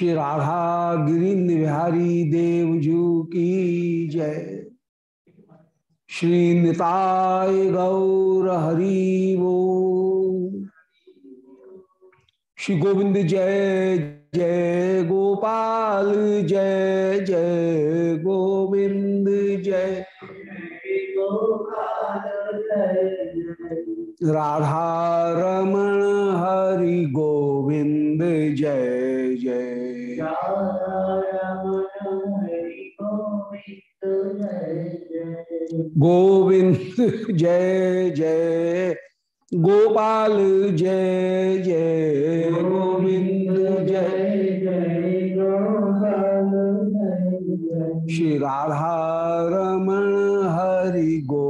श्री राधा गिरिंद बिहारी देवजू की जय। श्री निताय गौर हरि वो श्री गोविंद जय जय गोपाल, जय जय गोविंद, जय। गोपाल जय राधा रमण हरि गोविंद जय जय। गोविंद जय जय। गोपाल जय जय। गोविंद जय जय श्री राधा रमण हरि गोविंद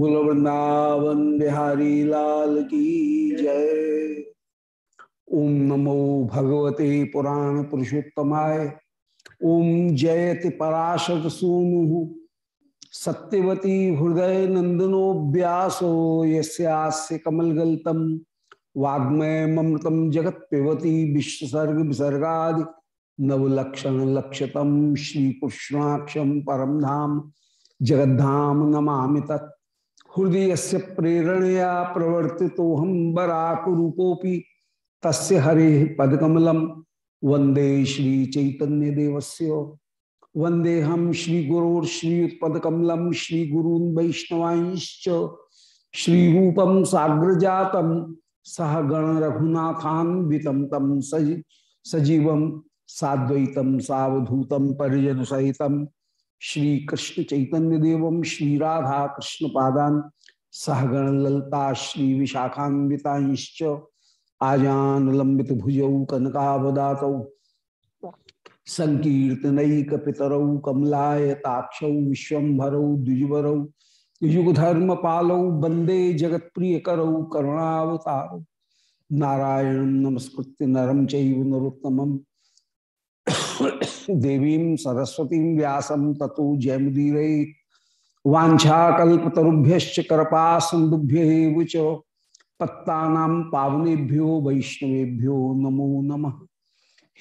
बोलो वृंदावन बिहारी लाल की जय। ओम नमो भगवते पुराण पुरुषोत्तमाय। ओम जयति पराशर सूनु। सत्यवती हृदय नंदनो व्यासो यस्यास्य कमलगल्तम। वाग्मय ममृतम जगत पिबती विश्वसर्ग विसर्गा नवलक्षण लक्षतम परम धाम जगद्धाम नमा तत्। हृदय से प्रेरणया प्रवर्ति तो हम बराकूपोपि तस्य हरे पदकमलम वंदे श्री चैतन्य देवस्य वंदे हम श्री गुरोर श्री गुरून वैष्णवांश्च। श्री रूपम साग्र जातम सह गण रघुनाथान्वितम तम सज सजीवम साद्वैतम सावधूतम परिजन सहितम श्री कृष्ण चैतन्य देवम श्री राधा कृष्ण पादान सहगण ललता श्री विशाखान्विताश्च आजान लंबित भुजौ कनकावदात संकीर्तनैक पितरौ कमलायताक्षौ विश्वभरौ द्विजवरौ युगधर्म पालौ वंदे जगत प्रिय करौ करुणावतारौ। नारायण नमस्कृत्य नरम चैव देवीं सरस्वती व्यासं ततो जयमुदीरे वाछाकुभ्य कृपा सिंधुभ्य पत्ता पावनेभ्यो, वैष्णवेभ्यो नमो नमः।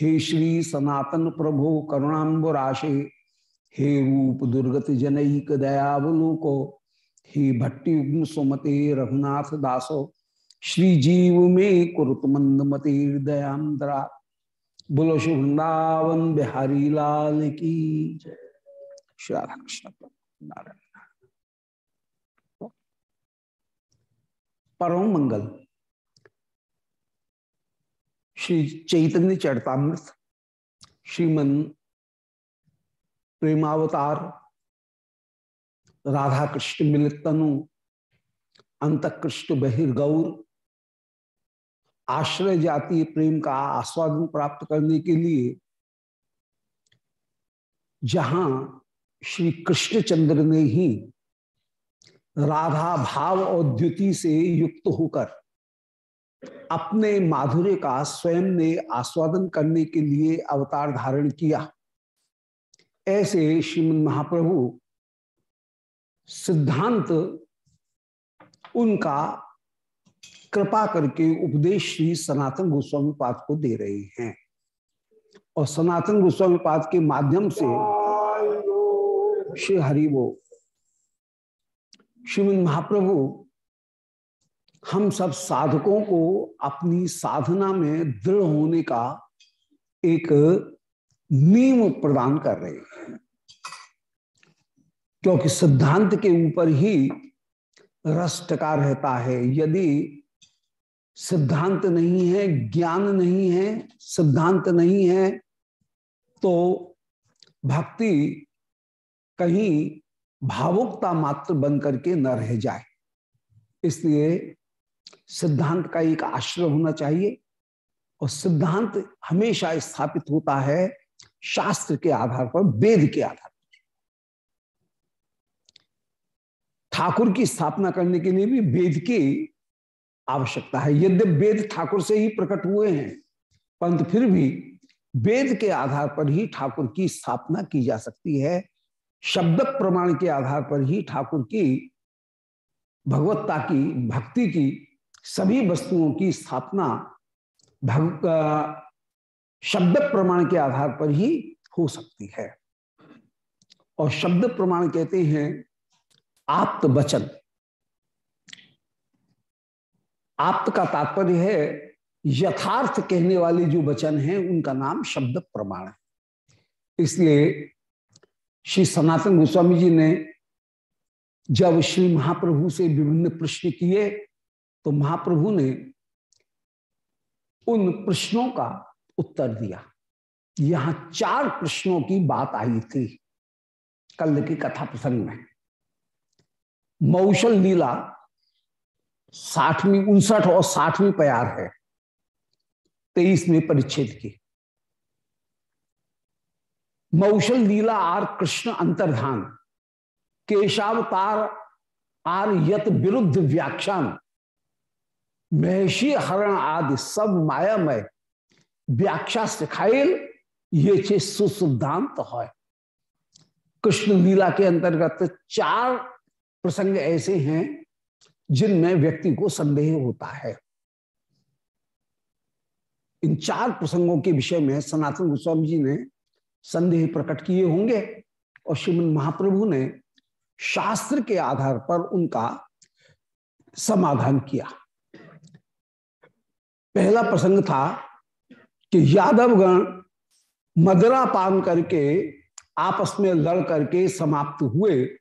हे श्री सनातन प्रभो करुणाबुराशे हे रूप दुर्गत जनक दयावलोको, हे भट्टुग्न सुमते रघुनाथ दासो, श्री जीव में कुरुत मंद मते दयांद्रा बोलो श्री वृंदावन बिहारी लाल की। श्री राधा कृष्ण। नारायण। परम मंगल। श्री चैतन्य चरतामृत। श्रीमन प्रेमावतार। राधा कृष्ण मिलित अंत कृष्ण बहिर्गौर। आश्रय जातीय प्रेम का आस्वादन प्राप्त करने के लिए जहाँ श्री कृष्णचंद्र ने ही राधा भाव और द्युति से युक्त होकर अपने माधुर्य का स्वयं ने आस्वादन करने के लिए अवतार धारण किया। ऐसे श्रीमद महाप्रभु सिद्धांत उनका कृपा करके उपदेश श्री सनातन गोस्वामी पाद को दे रहे हैं। और सनातन गोस्वामी पाद के माध्यम से श्री हरि वो, श्रीमद महाप्रभु, हम सब साधकों को अपनी साधना में दृढ़ होने का एक नियम प्रदान कर रहे हैं। क्योंकि सिद्धांत के ऊपर ही रस टका रहता है। यदि सिद्धांत नहीं है, ज्ञान नहीं है, सिद्धांत नहीं है तो भक्ति कहीं भावुकता मात्र बन करके न रह जाए। इसलिए सिद्धांत का एक आश्रय होना चाहिए और सिद्धांत हमेशा स्थापित होता है शास्त्र के आधार पर, वेद के आधार पर। ठाकुर की स्थापना करने के लिए भी वेद की आवश्यकता है। यद्य वेद ठाकुर से ही प्रकट हुए हैं, परंतु फिर भी वेद के आधार पर ही ठाकुर की स्थापना की जा सकती है। शब्द प्रमाण के आधार पर ही ठाकुर की भगवत्ता की, भक्ति की, सभी वस्तुओं की स्थापना भग शब्द प्रमाण के आधार पर ही हो सकती है। और शब्द प्रमाण कहते हैं आप्त वचन आप्त का तात्पर्य है, यथार्थ कहने वाले जो वचन हैं, उनका नाम शब्द प्रमाण है। इसलिए श्री सनातन गोस्वामी जी ने जब श्री महाप्रभु से विभिन्न प्रश्न किए तो महाप्रभु ने उन प्रश्नों का उत्तर दिया। यहाँ चार प्रश्नों की बात आई थी कल की कथा प्रसंग में। मौशल लीला साठवीं, उनसठ और साठवीं प्यार है। तेईसवें परिच्छेद की मौशल लीला आर कृष्ण अंतर्धान। केशावतार आर यत विरुद्ध व्याख्यान। महषी हरण आदि सब मायामय। व्याख्या सिखाइल ये चे सुसिद्धांत है कृष्ण लीला के अंतर्गत चार प्रसंग ऐसे हैं। जिनमें व्यक्ति को संदेह होता है। इन चार प्रसंगों के विषय में सनातन गोस्वामी जी ने संदेह प्रकट किए होंगे और श्रीमद महाप्रभु ने शास्त्र के आधार पर उनका समाधान किया। पहला प्रसंग था कि यादवगण मदरा पान करके आपस में लड़ करके समाप्त हुए।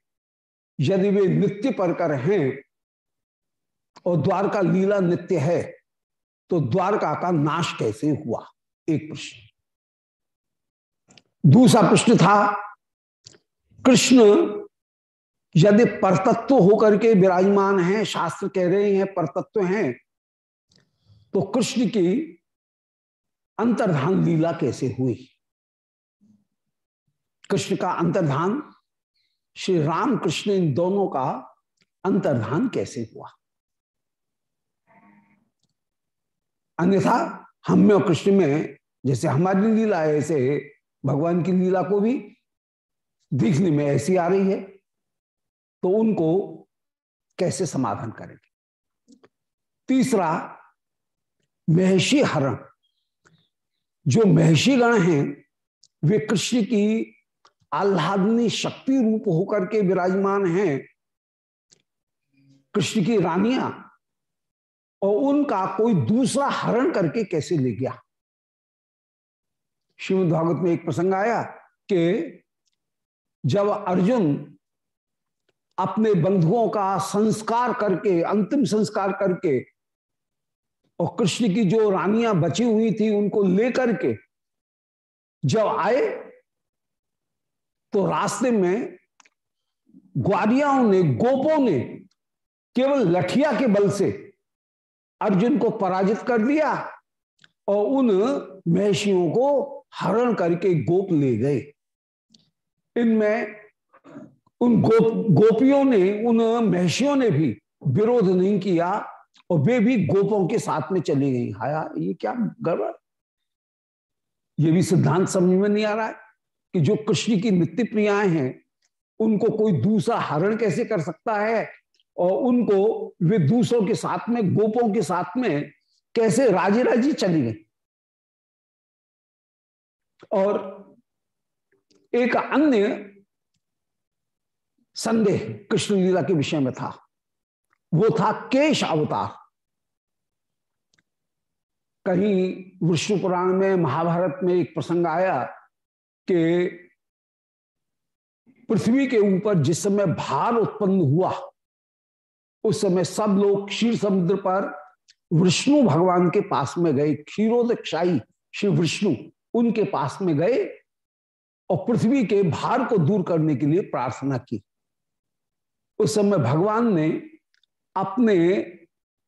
यदि वे नित्य पर कर हैं और द्वारका लीला नित्य है तो द्वारका का नाश कैसे हुआ? एक प्रश्न। दूसरा प्रश्न था, कृष्ण यदि परतत्व होकर के विराजमान हैं, शास्त्र कह रहे हैं, परतत्व हैं तो कृष्ण की अंतर्धान लीला कैसे हुई? कृष्ण का अंतर्धान, श्री राम कृष्ण इन दोनों का अंतर्धान कैसे हुआ? अन्यथा हम में और कृष्ण में जैसे हमारी लीला है, ऐसे भगवान की लीला को भी दिखने में ऐसी आ रही है तो उनको कैसे समाधान करेंगे? तीसरा महषी हरण। जो महषी गण हैं, वे कृष्ण की आह्लादनी शक्ति रूप होकर के विराजमान हैं। कृष्ण की रानियाँ और उनका कोई दूसरा हरण करके कैसे ले गया? श्रीमद भागवत में एक प्रसंग आया कि जब अर्जुन अपने बंधुओं का संस्कार करके, अंतिम संस्कार करके और कृष्ण की जो रानियाँ बची हुई थी उनको लेकर के जब आए तो रास्ते में ग्वालियाओं ने, गोपों ने केवल लठिया के बल से अर्जुन को पराजित कर दिया और उन महषियों को हरण करके गोप ले गए। इनमें उन गोप, गोपियों ने, उन महषियों ने भी विरोध नहीं किया और वे भी गोपों के साथ में चली गई हाया, ये क्या गड़बड़? ये भी सिद्धांत समझ में नहीं आ रहा है कि जो कृष्ण की नित्य प्रियाएँ हैं, उनको कोई दूसरा हरण कैसे कर सकता है? और उनको वे दूसरों के साथ में, गोपों के साथ में कैसे राज़ी राज़ी चली गई। और एक अन्य संदेह कृष्ण लीला के विषय में था। वो था केश अवतार। कहीं विष्णु पुराण में, महाभारत में एक प्रसंग आया कि पृथ्वी के ऊपर जिस समय भार उत्पन्न हुआ उस समय सब लोग क्षीर समुद्र पर विष्णु भगवान के पास में गए क्षीरोदक्षाई श्री विष्णु उनके पास में गए और पृथ्वी के भार को दूर करने के लिए प्रार्थना की। उस समय भगवान ने अपने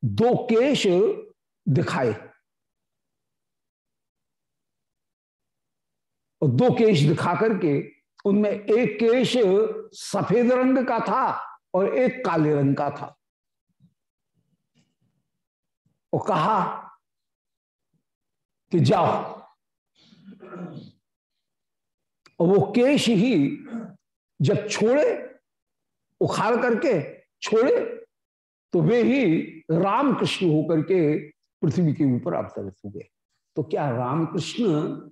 दो केश दिखाए। और दो केश दिखा करके उनमें एक केश सफ़ेद रंग का था और एक काले रंग का था। और कहा कि जाओ। और वो केश ही जब छोड़े, उखाड़ करके छोड़े तो वे ही राम कृष्ण होकर के पृथ्वी के ऊपर अवतरित हुए तो क्या रामकृष्ण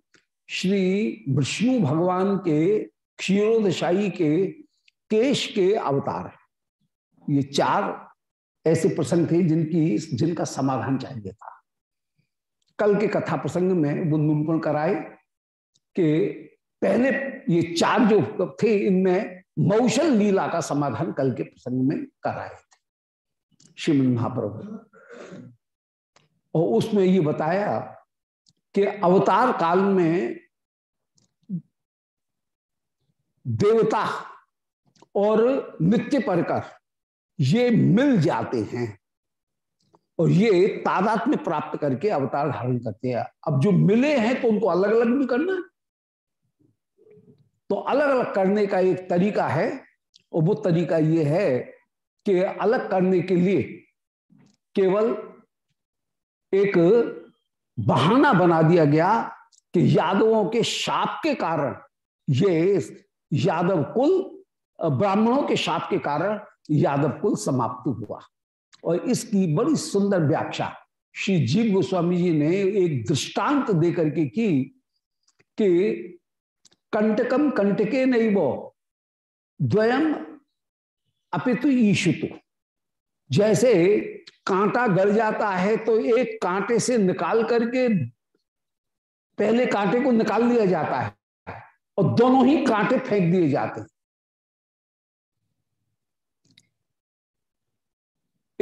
श्री विष्णु भगवान के क्षीरोदशाई के केश के अवतार है? ये चार ऐसे प्रसंग थे जिनकी, जिनका समाधान चाहिए था। कल के कथा प्रसंग में वो निरूपण कराए कि पहले ये चार जो थे, इनमें मौशल लीला का समाधान कल के प्रसंग में कराए थे। श्रीमद महाप्रभु। और उसमें ये बताया कि अवतार काल में देवता और नित्य परकर ये मिल जाते हैं। और ये तादात में प्राप्त करके अवतार धारण करते हैं। अब जो मिले हैं तो उनको अलग अलग भी करना तो अलग अलग करने का एक तरीका है, और वो तरीका ये है कि अलग करने के लिए केवल एक बहाना बना दिया गया कि यादवों के शाप के कारण, ये यादव कुल ब्राह्मणों के शाप के कारण यादव कुल समाप्त हुआ। और इसकी बड़ी सुंदर व्याख्या श्री जीव गोस्वामी जी ने एक दृष्टांत देकर के की कि कंटकम कंटके नहीं वो द्वयम अपितु ईशुतु। जैसे कांटा गल जाता है तो एक कांटे से निकाल करके पहले कांटे को निकाल लिया जाता है और दोनों ही कांटे फेंक दिए जाते हैं।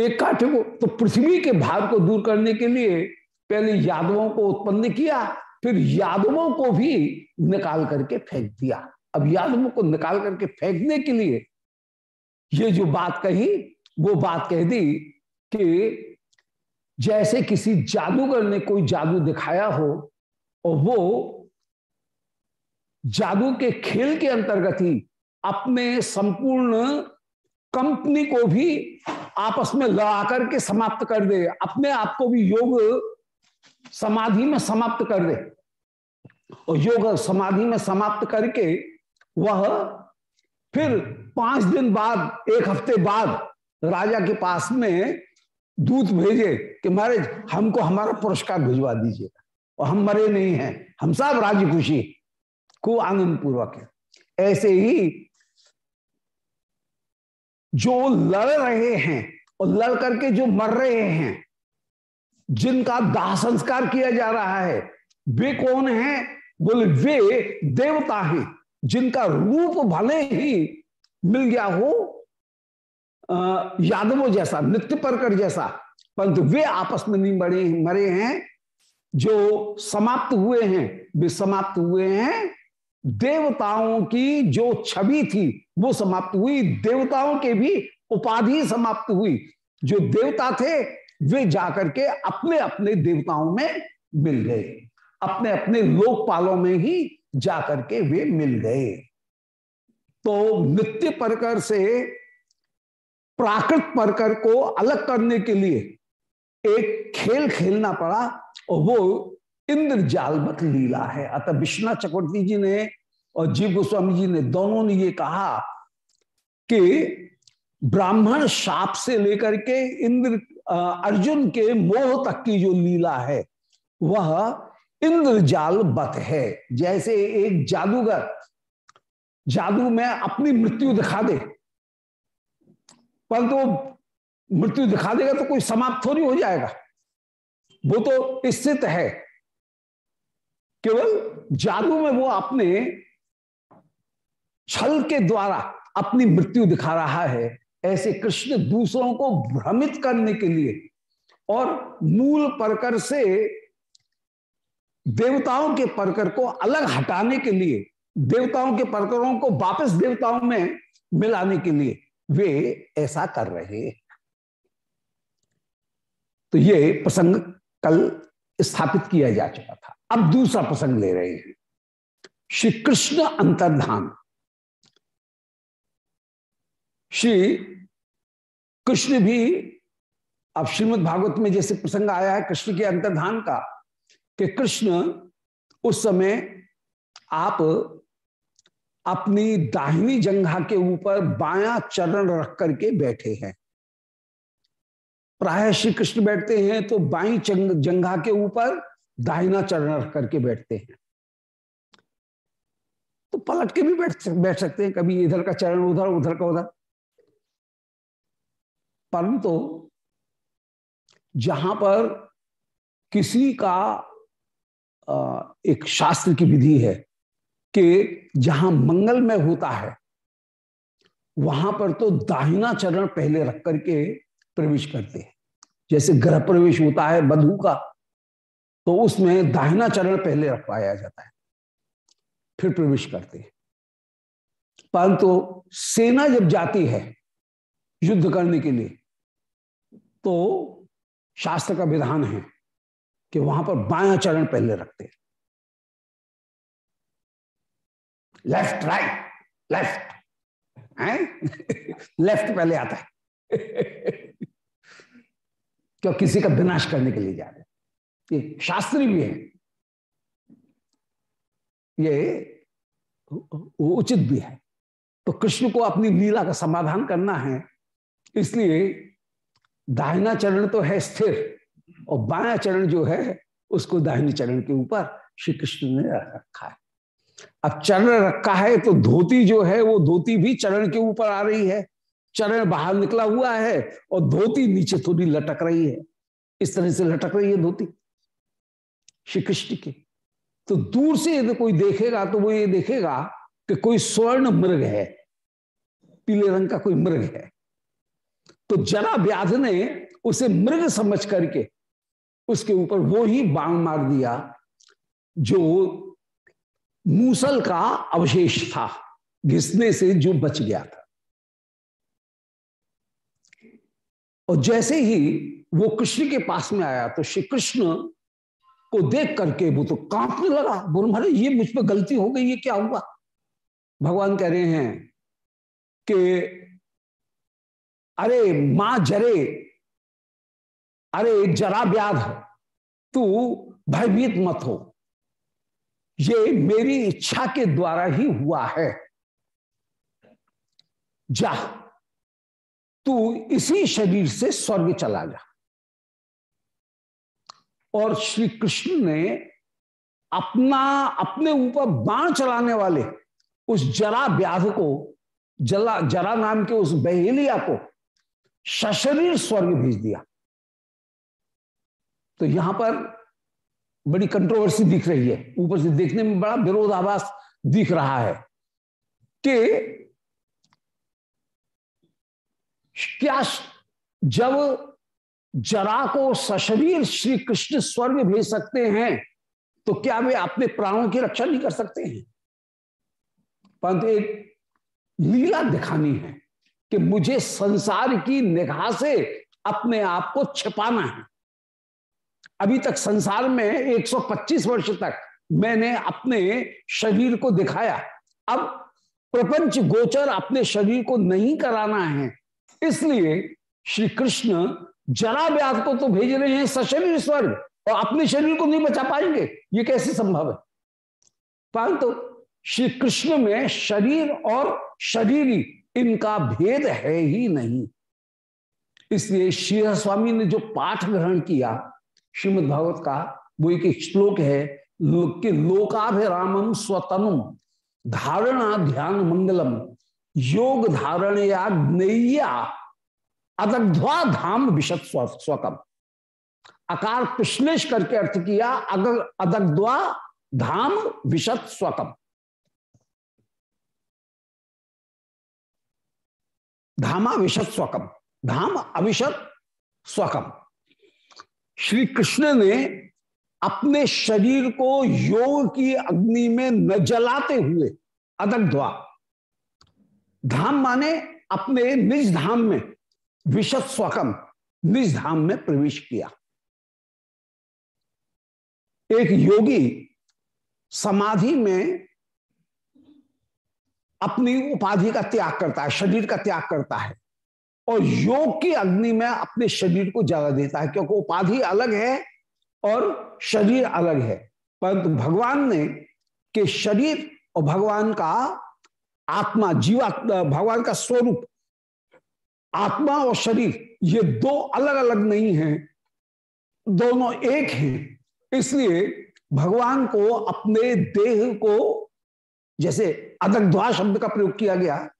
एक कांटे को तो पृथ्वी के भार को दूर करने के लिए पहले यादवों को उत्पन्न किया, फिर यादवों को भी निकाल करके फेंक दिया। अब यादवों को निकाल करके फेंकने के लिए ये जो बात कही, वो बात कह दी कि जैसे किसी जादूगर ने कोई जादू दिखाया हो और वो जादू के खेल के अंतर्गत ही अपने संपूर्ण कंपनी को भी आपस में लड़ा करके समाप्त कर दे, अपने आप को भी योग समाधि में समाप्त कर दे। और योग समाधि में समाप्त करके वह फिर पाँच दिन बाद, एक हफ़्ते बाद राजा के पास में दूत भेजे कि महाराज, हमको हमारा पुरस्कार भिजवा दीजिए और हम मरे नहीं हैं, हम सब राज़ी खुशी खूब आनंद पूर्वक है ऐसे ही जो लड़ रहे हैं और लड़ करके जो मर रहे हैं, जिनका दाह संस्कार किया जा रहा है, वे कौन है? बोले, वे देवता हैं, जिनका रूप भले ही मिल गया हो यादवों जैसा, नित्य परकर जैसा, परंतु वे आपस में नहीं मरे मरे हैं। जो समाप्त हुए हैं, वे समाप्त हुए हैं। देवताओं की जो छवि थी वो समाप्त हुई, देवताओं के भी उपाधि समाप्त हुई। जो देवता थे, वे जाकर के अपने अपने देवताओं में मिल गए। अपने अपने लोकपालों में ही जाकर के वे मिल गए। तो नित्य परकर से, प्राकृत परकर को अलग करने के लिए एक खेल खेलना पड़ा, और वो इंद्रजालवत लीला है। अतः विश्वनाथ चक्रवर्ती जी ने और जीव गोस्वामी जी ने दोनों ने ये कहा कि ब्राह्मण शाप से लेकर के इंद्र अर्जुन के मोह तक की जो लीला है, वह इंद्रजाल बत है। जैसे एक जादूगर, जादू में अपनी मृत्यु दिखा दे, परंतु तो मृत्यु दिखा देगा तो कोई समाप्त थोड़ी हो जाएगा। वो तो स्थित है। केवल जादू में वो अपने छल के द्वारा अपनी मृत्यु दिखा रहा है, ऐसे कृष्ण दूसरों को भ्रमित करने के लिए और मूल परकर से देवताओं के परकर को अलग हटाने के लिए, देवताओं के परकरों को वापस देवताओं में मिलाने के लिए वे ऐसा कर रहे तो ये प्रसंग कल स्थापित किया जा चुका था। अब दूसरा प्रसंग ले रहे हैं। श्री कृष्ण अंतर्धान। श्री कृष्ण भी, अब श्रीमद भागवत में जैसे प्रसंग आया है कृष्ण के अंतर्धान का, कि कृष्ण उस समय आप अपनी दाहिनी जंघा के ऊपर बाया चरण रख करके बैठे हैं। प्राय श्री कृष्ण बैठते हैं तो बाई जंघा के ऊपर दाहिना चरण रख करके बैठते हैं। तो पलट के भी बैठ बैठ सकते हैं, कभी इधर का चरण उधर उधर का उधर। परंतु जहाँ पर किसी का एक शास्त्र की विधि है कि जहाँ मंगल में होता है, वहाँ पर तो दाहिना चरण पहले रख करके प्रवेश करते हैं। जैसे गृह प्रवेश होता है बधु का तो उसमें दाहिना चरण पहले रखवाया जाता है, फिर प्रवेश करते हैं। परंतु तो सेना जब जाती है युद्ध करने के लिए तो शास्त्र का विधान है कि वहाँ पर बाया चरण पहले रखते हैं। लेफ़्ट राइट लेफ़्ट है? लेफ़्ट पहले आता है। क्यों? किसी का विनाश करने के लिए जा रहे ये शास्त्री भी है। ये उचित भी है। तो कृष्ण को अपनी लीला का समाधान करना है। इसलिए दाहिना चरण तो है स्थिर, और बाया चरण जो है, उसको दाहिनी चरण के ऊपर श्री कृष्ण ने रखा है। अब चरण रखा है तो धोती जो है, वो धोती भी चरण के ऊपर आ रही है। चरण बाहर निकला हुआ है, और धोती नीचे थोड़ी लटक रही है। इस तरह से लटक रही है धोती श्री कृष्ण की। तो दूर से यदि कोई देखेगा तो वो ये देखेगा कि कोई स्वर्ण मृग है, पीले रंग का कोई मृग है। तो जरा व्याध ने उसे मृग समझ करके उसके ऊपर वो ही बाण मार दिया, जो मूसल का अवशेष था, घिसने से जो बच गया था। और जैसे ही वो कृष्ण के पास में आया तो श्री कृष्ण को देख करके वो तो कांपने लगा, बोल, महाराज, ये मुझ पर गलती हो गई, ये क्या हुआ? भगवान कह रहे हैं कि अरे माँ जरे, अरे जरा व्याध तू भयभीत मत हो। ये मेरी इच्छा के द्वारा ही हुआ है। जा, तू इसी शरीर से स्वर्ग चला जा। और श्री कृष्ण ने अपना, अपने ऊपर बाण चलाने वाले उस जरा व्याध को, जला, जरा नाम के उस बहेलिया को सशरीर स्वर्ग भेज दिया। तो यहाँ पर बड़ी कंट्रोवर्सी दिख रही है। ऊपर से देखने में बड़ा विरोधाभास दिख रहा है कि क्या जब जरा को सशरीर श्री कृष्ण स्वर्ग भेज सकते हैं तो क्या वे अपने प्राणों की रक्षा नहीं कर सकते हैं? परंतु एक लीला दिखानी है। कि मुझे संसार की निगाह से अपने आप को छिपाना है। अभी तक संसार में 125 वर्ष तक मैंने अपने शरीर को दिखाया। अब प्रपंच गोचर अपने शरीर को नहीं कराना है। इसलिए श्री कृष्ण जरा व्याध को तो भेज रहे हैं सशरीर स्वर्ग और अपने शरीर को नहीं बचा पाएँगे। ये कैसे संभव है? परंतु श्री कृष्ण में शरीर और शरीरी इनका भेद है ही नहीं। इसलिए श्री स्वामी ने जो पाठ ग्रहण किया, श्रीमद भागवत का, वो एक श्लोक है, कि लोकाभिरामम स्वतनुम धारणा ध्यान मंगलम, योग धारण या नैया अदग्ध्वा धाम विशत स्वकम अकार पिश्लेष करके अर्थ किया अगर अदग्ध्वा धाम विशत स्वकम धामा विशत स्वकम धाम अविशत स्वकम श्री कृष्ण ने अपने शरीर को योग की अग्नि में न जलाते हुए अदग्ध्वा धाम माने अपने निज धाम में विशत स्वकम निज धाम में प्रवेश किया। एक योगी समाधि में अपनी उपाधि का त्याग करता है, शरीर का त्याग करता है। और योग की अग्नि में अपने शरीर को जला देता है, क्योंकि उपाधि अलग है और शरीर अलग है। परंतु भगवान ने के शरीर और भगवान का आत्मा, जीवात्मा, भगवान का स्वरूप, आत्मा और शरीर, ये दो अलग अलग नहीं हैं, दोनों एक हैं। इसलिए भगवान को अपने देह को जैसे अदग्ध्वा शब्द का प्रयोग किया गया,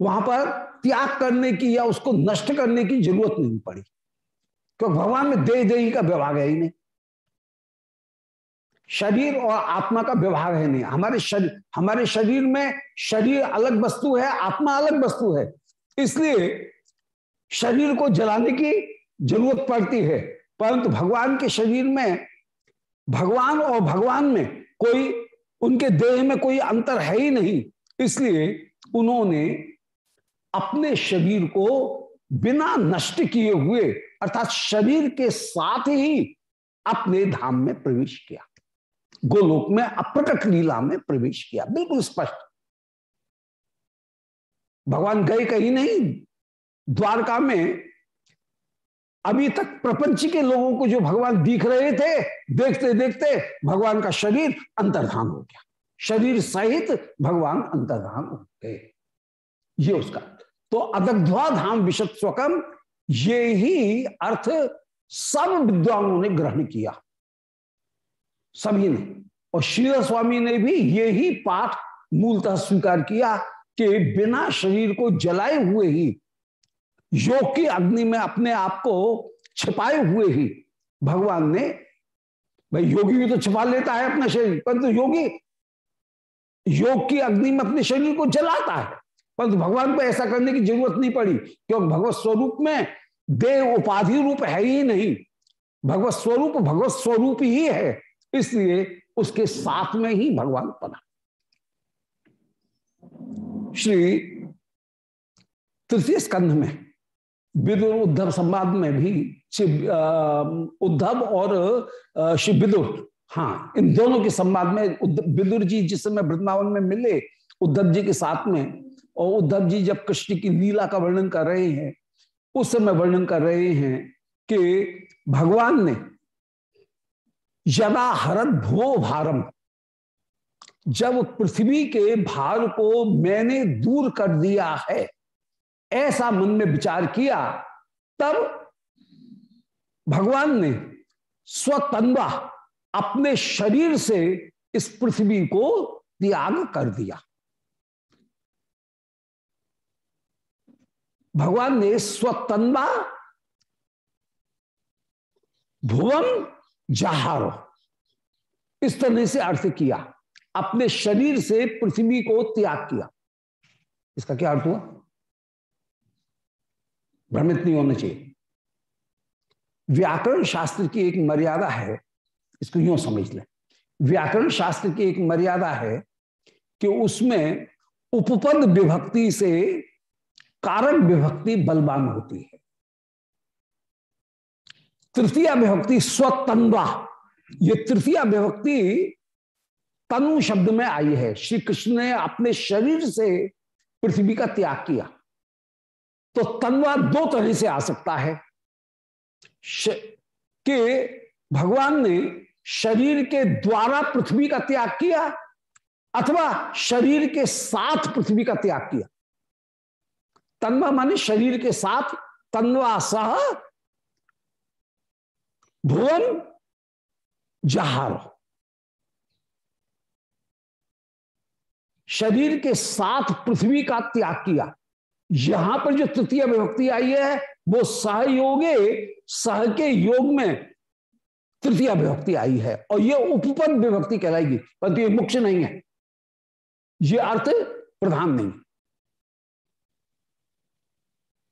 वहाँ पर त्याग करने की या उसको नष्ट करने की ज़रूरत नहीं पड़ी। क्योंकि भगवान में देह देही का विभाग है ही नहीं। शरीर और आत्मा का विभाग है नहीं। हमारे शरीर हमारे शरीर में शरीर अलग वस्तु है, आत्मा अलग वस्तु है। इसलिए शरीर को जलाने की ज़रूरत पड़ती है। परंतु भगवान के शरीर में, भगवान और भगवान में कोई उनके देह में कोई अंतर है ही नहीं। इसलिए उन्होंने अपने शरीर को बिना नष्ट किए हुए, अर्थात शरीर के साथ ही अपने धाम में प्रवेश किया। गोलोक में अप्रकट लीला में प्रवेश किया। बिल्कुल स्पष्ट। भगवान गए कहीं नहीं। द्वारका में अभी तक प्रपंच के लोगों को जो भगवान दिख रहे थे, देखते देखते भगवान का शरीर अंतर्धान हो गया। शरीर सहित भगवान अंतर्धान हो गए। ये उसका। तो अदग्ध्वा धाम विशद स्वकम ये ही अर्थ सब विद्वानों ने ग्रहण किया। सभी ने और श्री स्वामी ने भी ये ही पाठ मूलतः स्वीकार किया कि बिना शरीर को जलाए हुए ही योग की अग्नि में अपने आप को छिपाए हुए ही भगवान ने, भाई योगी भी तो छिपा लेता है अपना शरीर, परंतु योगी, योग की अग्नि में अपने शरीर को जलाता है। परंतु भगवान को ऐसा करने की ज़रूरत नहीं पड़ी, क्योंकि भगवत स्वरूप में देह उपाधि रूप है ही नहीं। भगवत स्वरूप भगवत स्वरूप ही है, इसलिए उसके साथ में ही भगवान पना श्री तृतीय स्कंध में विदुर उद्धव संवाद में भी शिव उद्धव और शिव विदुर। हाँ इन दोनों के संवाद में विदुर जी जिस समय वृंदावन में मिले, उद्धव जी के साथ में, और उद्धव जी जब कृष्ण की लीला का वर्णन कर रहे हैं, उस समय वर्णन कर रहे हैं कि भगवान ने यदा हरत भुवो भारम, जब पृथ्वी के भार को मैंने दूर कर दिया है ऐसा मन में विचार किया, तब भगवान ने स्वतंवा अपने शरीर से इस पृथ्वी को त्याग कर दिया। भगवान ने स्वतंवा भुवन जहारो, इस तरह से अर्थ किया, अपने शरीर से पृथ्वी को त्याग किया। इसका क्या अर्थ हुआ? भ्रमित नहीं होना चाहिए। व्याकरण शास्त्र की एक मर्यादा है, इसको यूँ समझ लें। व्याकरण शास्त्र की एक मर्यादा है कि उसमें उपपद विभक्ति से कारक विभक्ति बलवान होती है। तृतीय विभक्ति स्वतंवा ये तृतीय विभक्ति तनु शब्द में आई है। श्री कृष्ण ने अपने शरीर से पृथ्वी का त्याग किया। तो तनवा दो तरह से आ सकता है। कि भगवान ने शरीर के द्वारा पृथ्वी का त्याग किया अथवा शरीर के साथ पृथ्वी का त्याग किया। तन्वा माने शरीर के साथ, तन्वा सह, भुवन, जहार। शरीर के साथ पृथ्वी का त्याग किया। यहाँ पर जो तृतीय विभक्ति आई है, वो सहयोगे सह के योग में तृतीय विभक्ति आई है। और ये उपपद विभक्ति कहलाएगी, परंतु ये मुख्य नहीं है। ये अर्थ प्रधान नहीं।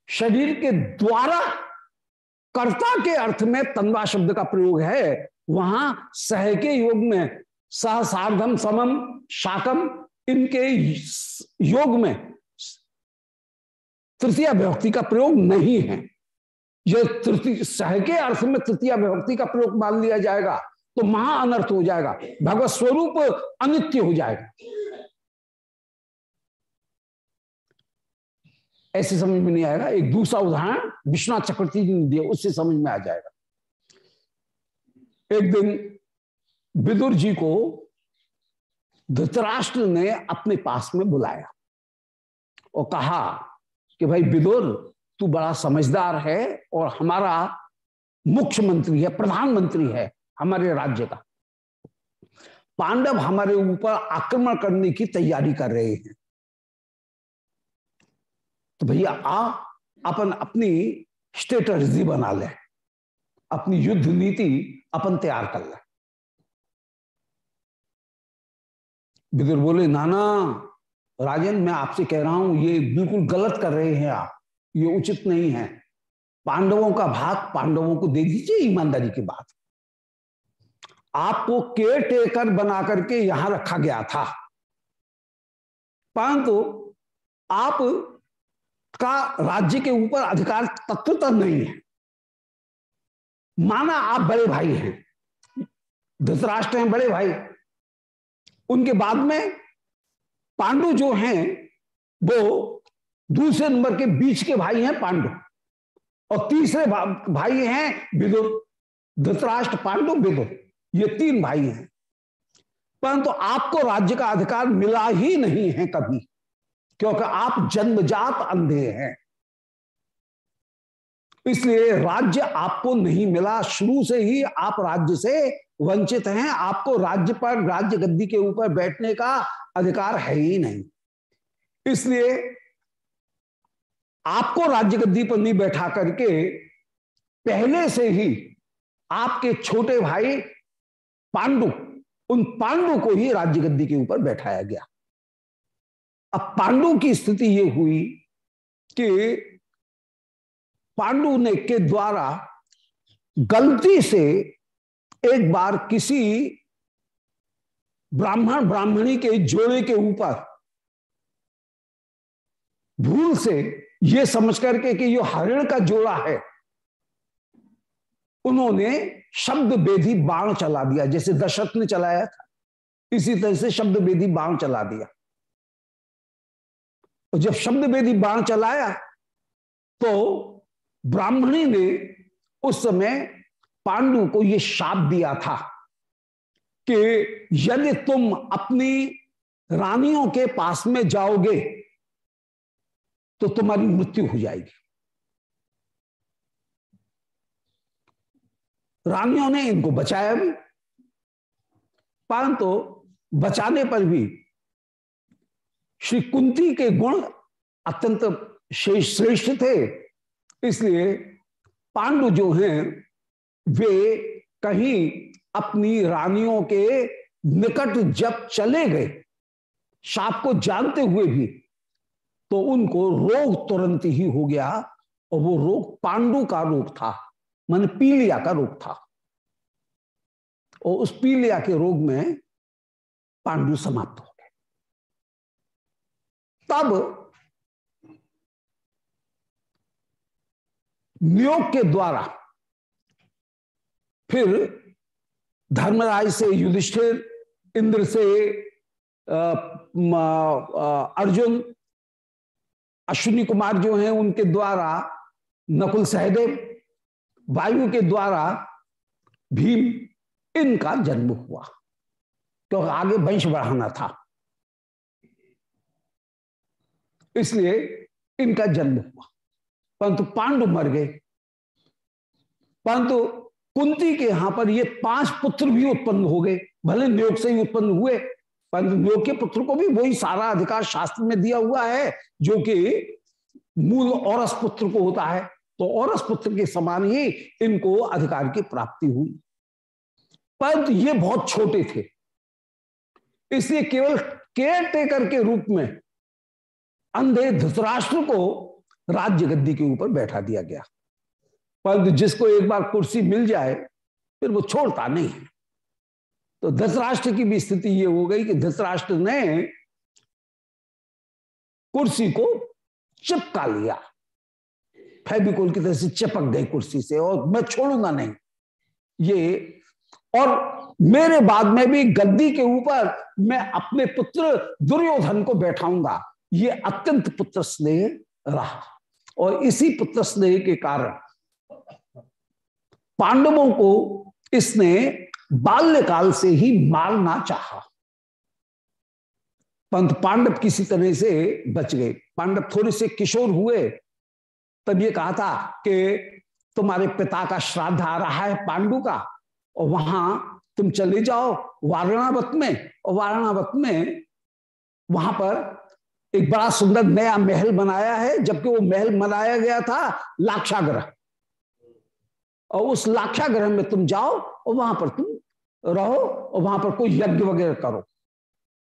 शरीर के द्वारा कर्ता के अर्थ में तन्वा शब्द का प्रयोग है, वहाँ सह के योग में सह सार्धम समम शाकम, इनके योग में तृतीय विभक्ति का प्रयोग नहीं है। यह तृतीय सह के अर्थ में तृतीय विभक्ति का प्रयोग मान लिया जाएगा तो महा अनर्थ हो जाएगा, भगवत स्वरूप अनित्य हो जाएगा। ऐसे समझ में नहीं आएगा। एक दूसरा उदाहरण, विश्वनाथ चक्रवर्ती जी ने दिया, उससे समझ में आ जाएगा। एक दिन विदुर जी को धृतराष्ट्र ने अपने पास में बुलाया और कहा कि भाई विदुर तू बड़ा समझदार है और हमारा मुख्यमंत्री है, प्रधानमंत्री है हमारे राज्य का। पांडव हमारे ऊपर आक्रमण करने की तैयारी कर रहे हैं। तो भैया आ अपन अपनी स्ट्रेटर्जी बना ले। अपनी युद्ध नीति अपन तैयार कर ले। बिदुर बोले, नाना राजन, मैं आपसे कह रहा हूँ, ये बिल्कुल गलत कर रहे हैं आप। ये उचित नहीं है। पांडवों का भाग पांडवों को दे दीजिए ईमानदारी की बात। आपको केयर टेकर बना करके यहाँ रखा गया था। परंतु आप का राज्य के ऊपर अधिकार तत्वतः नहीं है। माना आप बड़े भाई हैं, धृतराष्ट्र हैं, बड़े भाई। उनके बाद में पांडु जो हैं, वो दूसरे नंबर के बीच के भाई हैं पांडु। और तीसरे भाई हैं विदुर, धृतराष्ट्र, पांडु, विदुर। ये तीन भाई हैं। परंतु तो आपको राज्य का अधिकार मिला ही नहीं है कभी, क्योंकि आप जन्मजात अंधे हैं। इसलिए राज्य आपको नहीं मिला, शुरू से ही आप राज्य से वंचित हैं, आपको राज्य पर, राज्य गद्दी के ऊपर बैठने का अधिकार है ही नहीं। इसलिए आपको राज्य गद्दी पर नहीं बैठा करके पहले से ही आपके छोटे भाई पांडु, उन पांडु को ही राज्य गद्दी के ऊपर बैठाया गया। अब पांडु की स्थिति ये हुई कि पांडु ने के द्वारा गलती से एक बार किसी ब्राह्मण ब्राह्मणी के जोड़े के ऊपर भूल से ये समझ करके कि ये हरिण का जोड़ा है, उन्होंने शब्द बेदी बाण चला दिया, जैसे दशरथ ने चलाया था, इसी तरह से शब्द बेदी बाण चला दिया। और जब शब्द बेदी बाण चलाया तो ब्राह्मणी ने उस समय पांडु को यह शाप दिया था कि यदि तुम अपनी रानियों के पास में जाओगे तो तुम्हारी मृत्यु हो जाएगी। रानियों ने इनको बचाया भी, परंतु बचाने पर भी श्री कुंती के गुण अत्यंत श्रेष्ठ थे। इसलिए पांडु जो हैं वे कहीं अपनी रानियों के निकट जब चले गए, शाप को जानते हुए भी तो उनको रोग तुरंत ही हो गया और वो रोग पांडु का रोग था, मन पीलिया का रोग था। और उस पीलिया के रोग में पांडु समाप्त हो गए। तब नियोग के द्वारा फिर धर्मराज से युधिष्ठिर, इंद्र से अर्जुन, अश्विनी कुमार जो हैं, उनके द्वारा नकुल सहदेव, वायु के द्वारा भीम, इनका जन्म हुआ। क्योंकि आगे वंश बढ़ाना था। इसलिए इनका जन्म हुआ। परंतु पांडु मर गए। परंतु कुंती के यहाँ पर ये पाँच पुत्र भी उत्पन्न हो गए। भले नियोग से ही उत्पन्न हुए परंतु नियोग के पुत्र को भी वही सारा अधिकार शास्त्र में दिया हुआ है, जो कि मूल औरस पुत्र को होता है। तो औरस पुत्र के समान ही इनको अधिकार की प्राप्ति हुई। परंतु ये बहुत छोटे थे। इसलिए केवल केयर टेकर के रूप में अंधे धृतराष्ट्र को राज्य गद्दी के ऊपर बैठा दिया गया। परंतु जिसको एक बार कुर्सी मिल जाए, फिर वो छोड़ता नहीं। तो धृतराष्ट्र की भी स्थिति ये हो गई कि धृतराष्ट्र ने कुर्सी को चिपका लिया। फेबिकोल की तरह से चिपक गई कुर्सी से और मैं छोड़ूँगा नहीं। ये और मेरे बाद में भी गद्दी के ऊपर मैं अपने पुत्र दुर्योधन को बैठाऊँगा। ये अत्यंत पुत्र स्नेह रहा और इसी पुत्र स्नेह के कारण पांडवों को इसने बाल्यकाल से ही मारना चाहा। पंत पांडव किसी तरह से बच गए। पांडव थोड़े से किशोर हुए, तब ये कहा था कि तुम्हारे पिता का श्राद्ध आ रहा है पांडु का, और वहाँ तुम चले जाओ वारणावत में, और वारणावत में वहाँ पर एक बड़ा सुंदर नया महल बनाया है, जबकि वो महल बनाया गया था लाक्षाग्रह। और उस लाक्षाग्रह में तुम जाओ और वहाँ पर तुम रहो और वहाँ पर कोई यज्ञ वगैरह करो।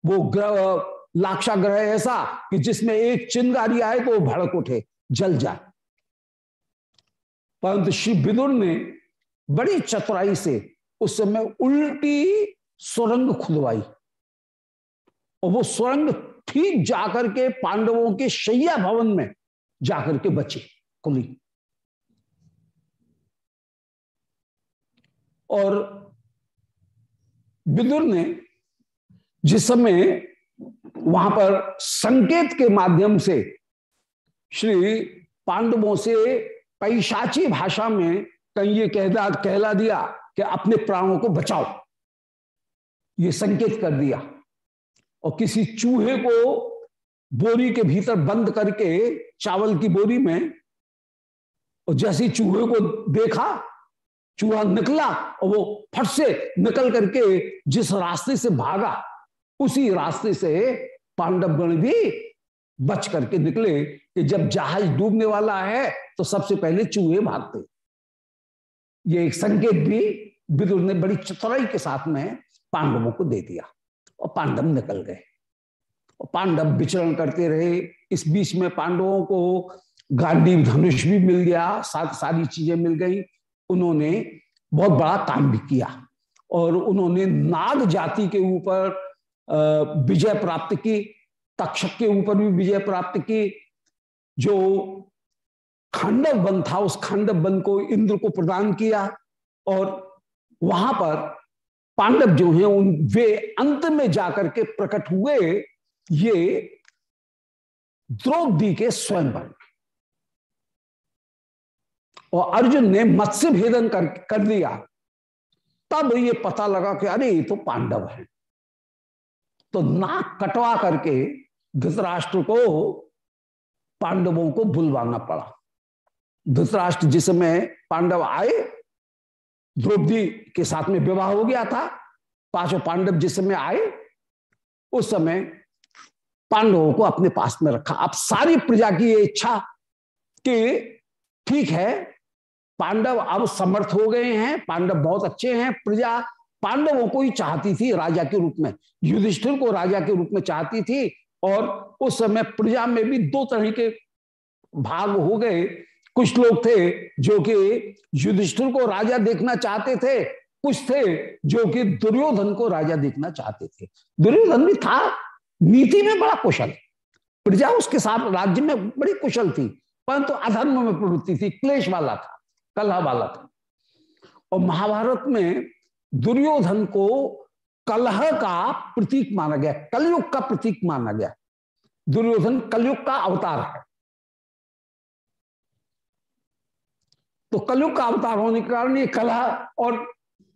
वो ग्रह, लाक्षाग्रह ऐसा कि जिसमें एक चिंगारी आए तो वो भड़क उठे, जल जाए। परंतु श्री विदुर ने बड़ी चतुराई से उस समय उल्टी सुरंग खुदवाई और वो सुरंग ठीक जाकर के पांडवों के शैया भवन में जाकर के बचे, खुली। और विदुर ने जिस समय वहाँ पर संकेत के माध्यम से श्री पांडवों से पैशाची भाषा में कहीं ये कहला कहला दिया कि अपने प्राणों को बचाओ, ये संकेत कर दिया। और किसी चूहे को बोरी के भीतर बंद करके चावल की बोरी में, और जैसे चूहे को देखा चूहा निकला और वो फट से निकल करके जिस रास्ते से भागा, उसी रास्ते से पांडव गण भी बच करके निकले कि जब जहाज़ डूबने वाला है तो सबसे पहले चूहे भागते। ये एक संकेत भी विदुर ने बड़ी चतुराई के साथ में पांडवों को दे दिया और पांडव निकल गए। और पांडव विचरण करते रहे। इस बीच में पांडवों को गांधी धनुष भी मिल गया साथ सारी चीज़ें मिल गई। उन्होंने बहुत बड़ा काम भी किया और उन्होंने नाग जाति के ऊपर विजय प्राप्त की, तक्षक के ऊपर भी विजय प्राप्त की। जो खंडव वन था, उस खंडव वन को इंद्र को प्रदान किया और वहाँ पर पांडव जो हैं, उन, वे अंत में जाकर के प्रकट हुए ये द्रौपदी के स्वयं स्वयंवर। और अर्जुन ने मत्स्य भेदन कर, कर दिया। तब ये पता लगा कि अरे ये तो पांडव है। तो नाक कटवा करके धृतराष्ट्र को पांडवों को बुलवाना पड़ा। धृतराष्ट्र जिस समय पांडव आए द्रौपदी के साथ में विवाह हो गया था पाँचों पांडव जिस समय आए उस समय पांडवों को अपने पास में रखा। अब सारी प्रजा की ये इच्छा कि ठीक है पांडव अब समर्थ हो गए हैं, पांडव बहुत अच्छे हैं, प्रजा पांडवों को ही चाहती थी राजा के रूप में, युधिष्ठिर को राजा के रूप में चाहती थी, और उस समय प्रजा में भी दो तरह के भाग हो गए। कुछ लोग थे जो कि युधिष्ठिर को राजा देखना चाहते थे, कुछ थे जो कि दुर्योधन को राजा देखना चाहते थे। दुर्योधन भी था, नीति में बड़ा कुशल, प्रजा उसके साथ राज्य में बड़ी कुशल थी, परंतु अधर्म में प्रवृत्ति थी, क्लेश वाला था। कलह वाला था और महाभारत में दुर्योधन को कलह का प्रतीक माना गया, कलयुग का प्रतीक माना गया। दुर्योधन कलयुग का अवतार है। तो कलयुग का अवतार होने के कारण ये कलह और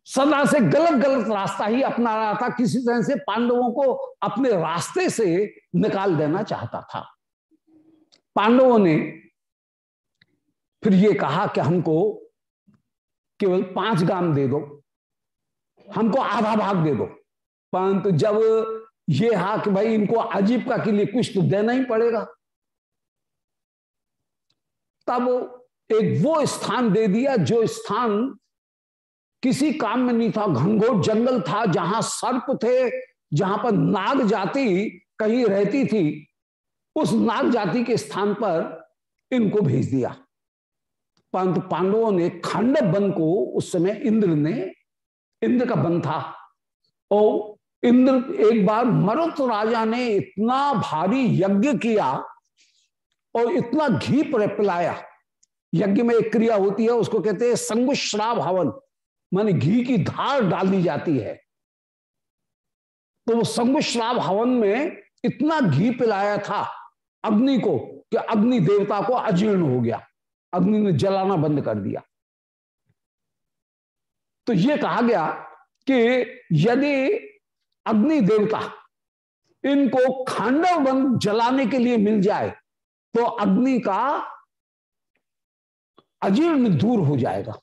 सदा से गलत गलत रास्ता ही अपना रहा था, किसी तरह से पांडवों को अपने रास्ते से निकाल देना चाहता था। पांडवों ने फिर ये कहा कि हमको केवल पाँच गाँव दे दो, हमको आधा भाग दे दो। परंतु जब ये हा कि भाई इनको आजीविका के लिए कुछ तो देना ही पड़ेगा, तब एक वो स्थान दे दिया जो स्थान किसी काम में नहीं था। घनघोर जंगल था जहाँ सर्प थे, जहाँ पर नाग जाति कहीं रहती थी, उस नाग जाति के स्थान पर इनको भेज दिया। परंतु पांडवों ने खांडव वन को उस समय इंद्र ने, इंद्र का वन था। और इंद्र एक बार मरुत राजा ने इतना भारी यज्ञ किया और इतना घी पिलाया यज्ञ में एक क्रिया होती है, उसको कहते हैं संगुश्राव हवन माने घी की धार डाली जाती है। तो वो संगुश्राव हवन में इतना घी पिलाया था अग्नि को कि अग्नि देवता को अजीर्ण हो गया। अग्नि ने जलाना बंद कर दिया। तो ये कहा गया कि यदि अग्नि देवता इनको खांडव बंद जलाने के लिए मिल जाए तो अग्नि का अजीर्ण दूर हो जाएगा।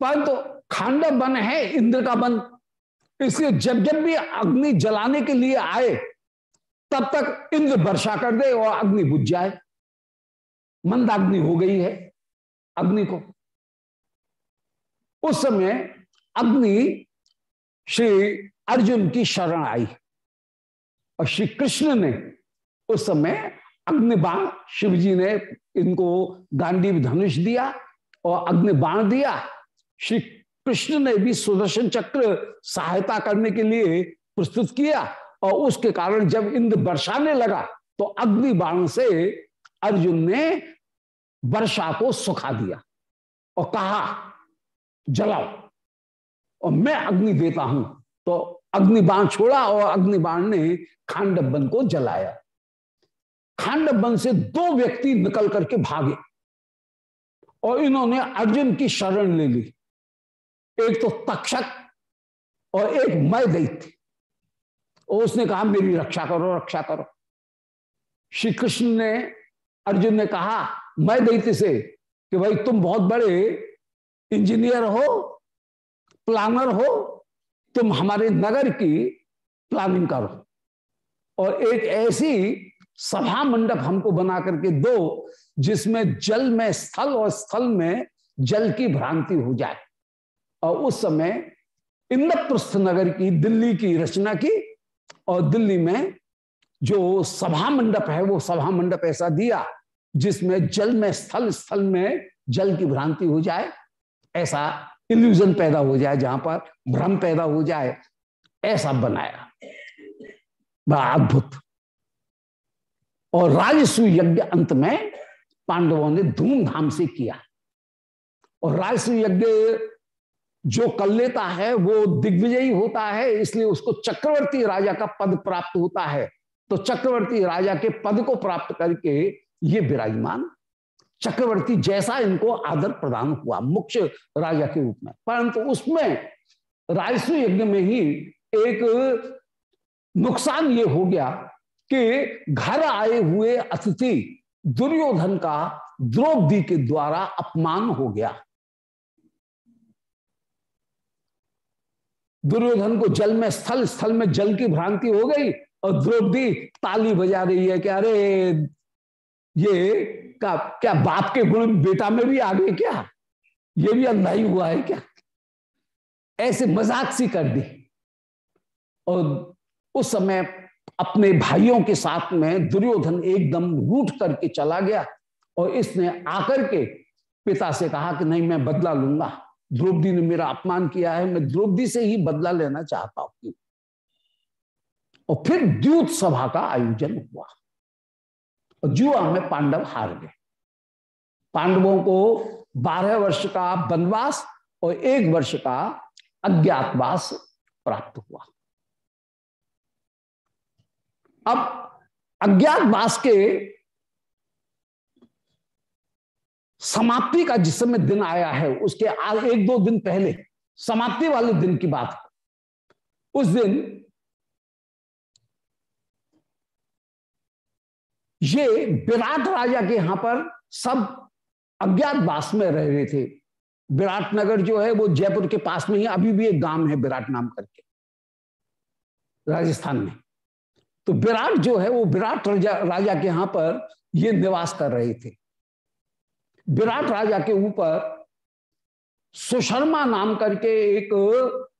परंतु तो खांडव वन है, इंद्र का वन इसलिए जब जब भी अग्नि जलाने के लिए आए, तब तक इंद्र वर्षा कर दे और अग्नि बुझ जाए। मंदाग्नि हो गई है अग्नि को। उस समय अग्नि श्री अर्जुन की शरण आई। और श्री कृष्ण ने उस समय अग्निबाण शिव जी ने इनको गांडी धनुष दिया और अग्निबाण दिया। श्री कृष्ण ने भी सुदर्शन चक्र सहायता करने के लिए प्रस्तुत किया और उसके कारण जब इंद्र बरसाने लगा तो अग्नि बाण से अर्जुन ने वर्षा को सुखा दिया और कहा, जलाओ। और मैं अग्नि देता हूँ। तो अग्निबाण छोड़ा और अग्निबाण ने खांडबन को जलाया। खांडबन से दो व्यक्ति निकल करके भागे और इन्होंने अर्जुन की शरण ले ली। एक तो तक्षक और एक मय दैत्य। और उसने कहा, मेरी रक्षा करो रक्षा करो। श्री कृष्ण ने अर्जुन ने कहा, मैं दैत्य से, कि भाई तुम बहुत बड़े इंजीनियर हो प्लानर हो, तुम हमारे नगर की प्लानिंग करो। और एक ऐसी सभा मंडप हमको बना करके दो, जिसमें जल में, स्थल और स्थल में जल की भ्रांति हो जाए। और उस समय इंद्रप्रस्थ नगर की, दिल्ली की रचना की, और दिल्ली में जो सभा मंडप है, वो सभा मंडप ऐसा दिया जिसमें जल में, स्थल स्थल में जल की भ्रांति हो जाए, ऐसा इल्यूजन पैदा हो जाए जहाँ पर भ्रम पैदा हो जाए, ऐसा बनाया। बड़ा अद्भुत। और राजसु यज्ञ अंत में पांडवों ने धूमधाम से किया। और राजसु यज्ञ जो कर लेता है, वो दिग्विजयी होता है, इसलिए उसको चक्रवर्ती राजा का पद प्राप्त होता है। तो चक्रवर्ती राजा के पद को प्राप्त करके ये विराजमान चक्रवर्ती जैसा इनको आदर प्रदान हुआ, मुख्य राजा के रूप में। परंतु उसमें राजस्व यज्ञ में ही एक नुकसान ये हो गया कि घर आए हुए अतिथि दुर्योधन का द्रौपदी के द्वारा अपमान हो गया। दुर्योधन को जल में, स्थल स्थल में जल की भ्रांति हो गई और द्रौपदी ताली बजा रही है कि अरे ये का क्या बाप के गुण बेटा में भी आ गए क्या? ये भी अंधा ही हुआ है क्या? ऐसे मज़ाक सी कर दी। और उस समय अपने भाइयों के साथ में दुर्योधन एकदम रूठ करके चला गया और इसने आकर के पिता से कहा कि नहीं, मैं बदला लूँगा। द्रौपदी ने मेरा अपमान किया है, मैं द्रौपदी से ही बदला लेना चाहता हूँ। और फिर द्यूत सभा का आयोजन हुआ। और जुआ में पांडव हार गए। पांडवों को बारह वर्ष का वनवास और एक वर्ष का अज्ञातवास प्राप्त हुआ। अब अज्ञातवास के समाप्ति का जिस समय दिन आया है, उसके आज एक दो दिन पहले, समाप्ति वाले दिन की बात। उस दिन ये विराट राजा के यहाँ पर सब अज्ञात वास में रह रहे थे। विराट नगर जो है, वो जयपुर के पास में ही अभी भी एक गाँव है विराट नाम करके, राजस्थान में। तो विराट जो है, वो विराट राजा राजा के यहाँ पर ये निवास कर रहे थे। विराट राजा के ऊपर सुशर्मा नाम करके एक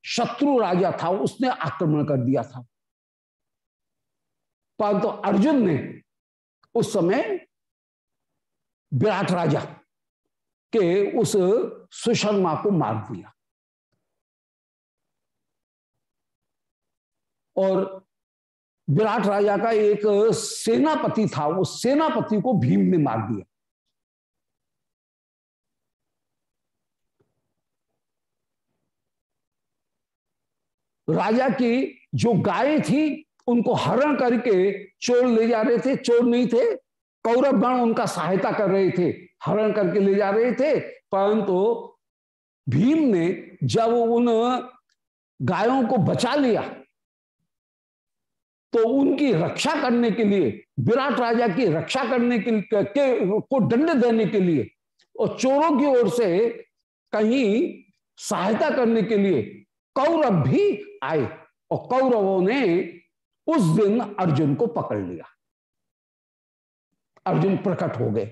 शत्रु राजा था, उसने आक्रमण कर दिया था। परंतु तो अर्जुन ने उस समय विराट राजा के उस सुशर्मा को मार दिया। और विराट राजा का एक सेनापति था उस सेनापति को भीम ने मार दिया। राजा की जो गाय थी उनको हरण करके चोर ले जा रहे थे। चोर नहीं थे कौरव गण उनका सहायता कर रहे थे हरण करके ले जा रहे थे। परंतु भीम ने जब उन गायों को बचा लिया तो उनकी रक्षा करने के लिए विराट राजा की रक्षा करने के, के को दंड देने के लिए और चोरों की ओर से कहीं सहायता करने के लिए कौरव भी आए। और कौरवों ने उस दिन अर्जुन को पकड़ लिया। अर्जुन प्रकट हो गए।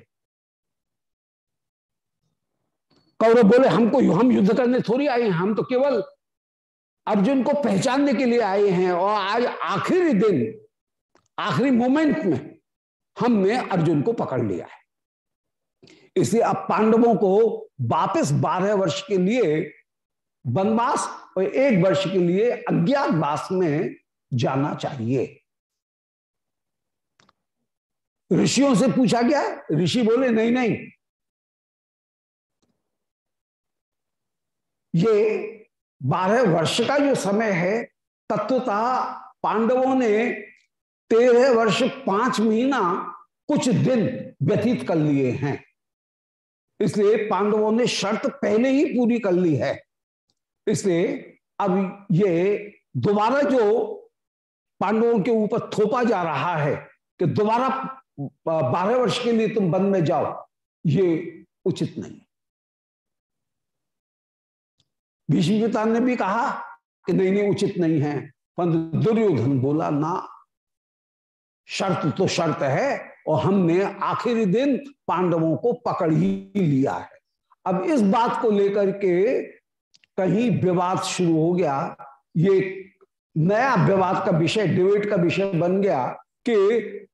कौरव बोले, हमको, हम युद्ध करने थोड़ी आए हैं, हम तो केवल अर्जुन को पहचानने के लिए आए हैं और आज आखिरी दिन, आखिरी मोमेंट में हमने अर्जुन को पकड़ लिया है। इसलिए अब पांडवों को वापस बारह वर्ष के लिए वनवास और एक वर्ष के लिए अज्ञातवास में जाना चाहिए। ऋषियों से पूछा गया, ऋषि बोले, नहीं नहीं। ये बारह वर्ष का जो समय है, तत्वता पांडवों ने तेरह वर्ष पाँच महीना कुछ दिन व्यतीत कर लिए हैं। इसलिए पांडवों ने शर्त पहले ही पूरी कर ली है। इसलिए अब ये दोबारा जो पांडवों के ऊपर थोपा जा रहा है कि दोबारा बारह वर्ष के लिए तुम वन में जाओ। ये उचित नहीं। भीष्म ने भी कहा कि नहीं नहीं, उचित नहीं है। परंतु दुर्योधन बोला, ना, शर्त तो शर्त है और हमने आखिरी दिन पांडवों को पकड़ ही लिया है। अब इस बात को लेकर के कहीं विवाद शुरू हो गया। ये नया विवाद का विषय डिबेट का विषय बन गया कि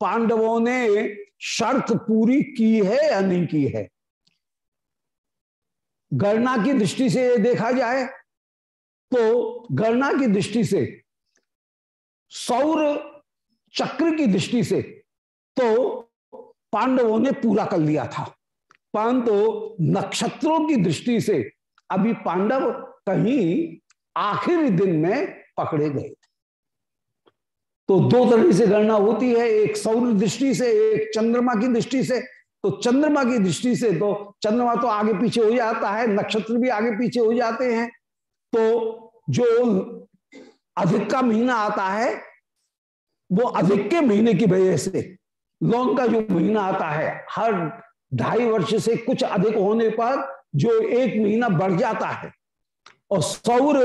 पांडवों ने शर्त पूरी की है या नहीं की है। गणना की दृष्टि से देखा जाए तो गणना की दृष्टि से, सौर चक्र की दृष्टि से तो पांडवों ने पूरा कर लिया था। परंतु नक्षत्रों की दृष्टि से अभी पांडव कहीं आखिरी दिन में पकड़े गए। थे तो दो तरह से गणना होती है, एक सौर दृष्टि से, एक चंद्रमा की दृष्टि से। तो चंद्रमा की दृष्टि से तो चंद्रमा तो आगे पीछे हो जाता है, नक्षत्र भी आगे पीछे हो जाते हैं। तो जो अधिक का महीना आता है, वो अधिक के महीने की वजह से लौंग का जो महीना आता है, हर ढाई वर्ष से कुछ अधिक होने पर जो एक महीना बढ़ जाता है। और सौर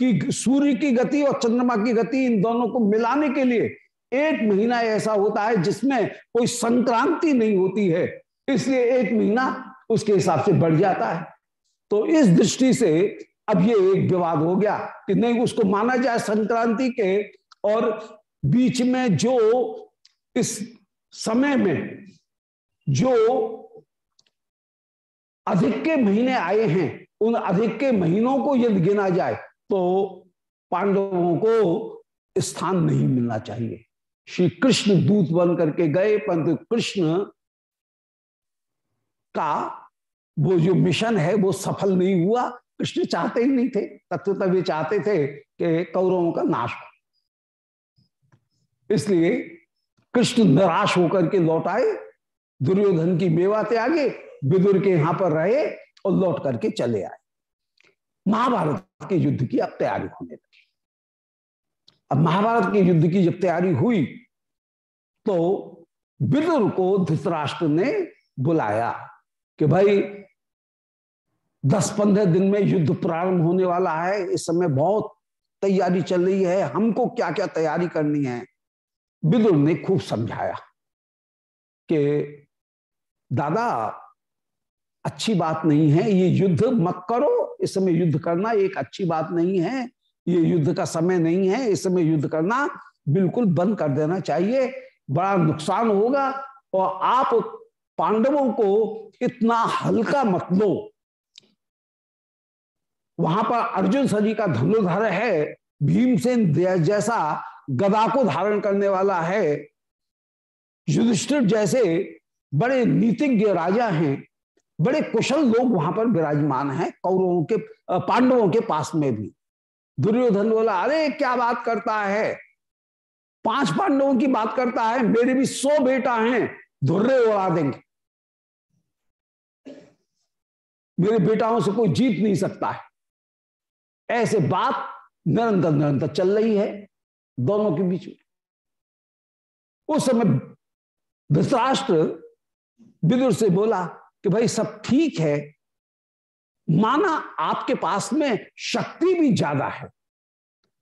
की, सूर्य की गति और चंद्रमा की गति इन दोनों को मिलाने के लिए एक महीना ऐसा होता है जिसमें कोई संक्रांति नहीं होती है। इसलिए एक महीना उसके हिसाब से बढ़ जाता है। तो इस दृष्टि से अब ये एक विवाद हो गया कि नहीं, उसको माना जाए संक्रांति के और बीच में जो इस समय में जो अधिक के महीने आए हैं उन अधिक के महीनों को यदि गिना जाए तो पांडवों को स्थान नहीं मिलना चाहिए। श्री कृष्ण दूत बन करके गए, परंतु कृष्ण का वो जो मिशन है, वो सफल नहीं हुआ। कृष्ण चाहते ही नहीं थे। तत्व तभी चाहते थे कि कौरवों का नाश हो। इसलिए कृष्ण निराश होकर के लौट आए। दुर्योधन की मेवा त्यागे विदुर के यहाँ पर रहे। और लौट करके चले आए। महाभारत के युद्ध की अब तैयारी होने लगी। अब महाभारत के युद्ध की जब तैयारी हुई तो विदुर को धृतराष्ट्र ने बुलाया कि भाई दस पंद्रह दिन में युद्ध प्रारंभ होने वाला है, इस समय बहुत तैयारी चल रही है, हमको क्या क्या तैयारी करनी है? विदुर ने खूब समझाया कि, दादा अच्छी बात नहीं है, ये युद्ध मत करो। इस समय युद्ध करना एक अच्छी बात नहीं है, ये युद्ध का समय नहीं है, इस समय युद्ध करना बिल्कुल बंद कर देना चाहिए। बड़ा नुकसान होगा और आप पांडवों को इतना हल्का मत लो। वहाँ पर अर्जुन सजी का धनुधर है, भीमसेन जैसा गदा को धारण करने वाला है। युधिष्ठिर जैसे बड़े नीतिज्ञ राजा हैं। बड़े कुशल लोग वहाँ पर विराजमान हैं कौरवों के पांडवों के पास में भी। दुर्योधन बोला, अरे, क्या बात करता है? पाँच पांडवों की बात करता है, मेरे भी सौ बेटा हैं, धुर्रे उड़ा देंगे। मेरे बेटाओं से कोई जीत नहीं सकता है। ऐसे बात निरंतर निरंतर चल रही है दोनों के बीच में। उस समय धृतराष्ट्र विदुर से बोला कि भाई सब ठीक है। माना आपके पास में शक्ति भी ज़्यादा है।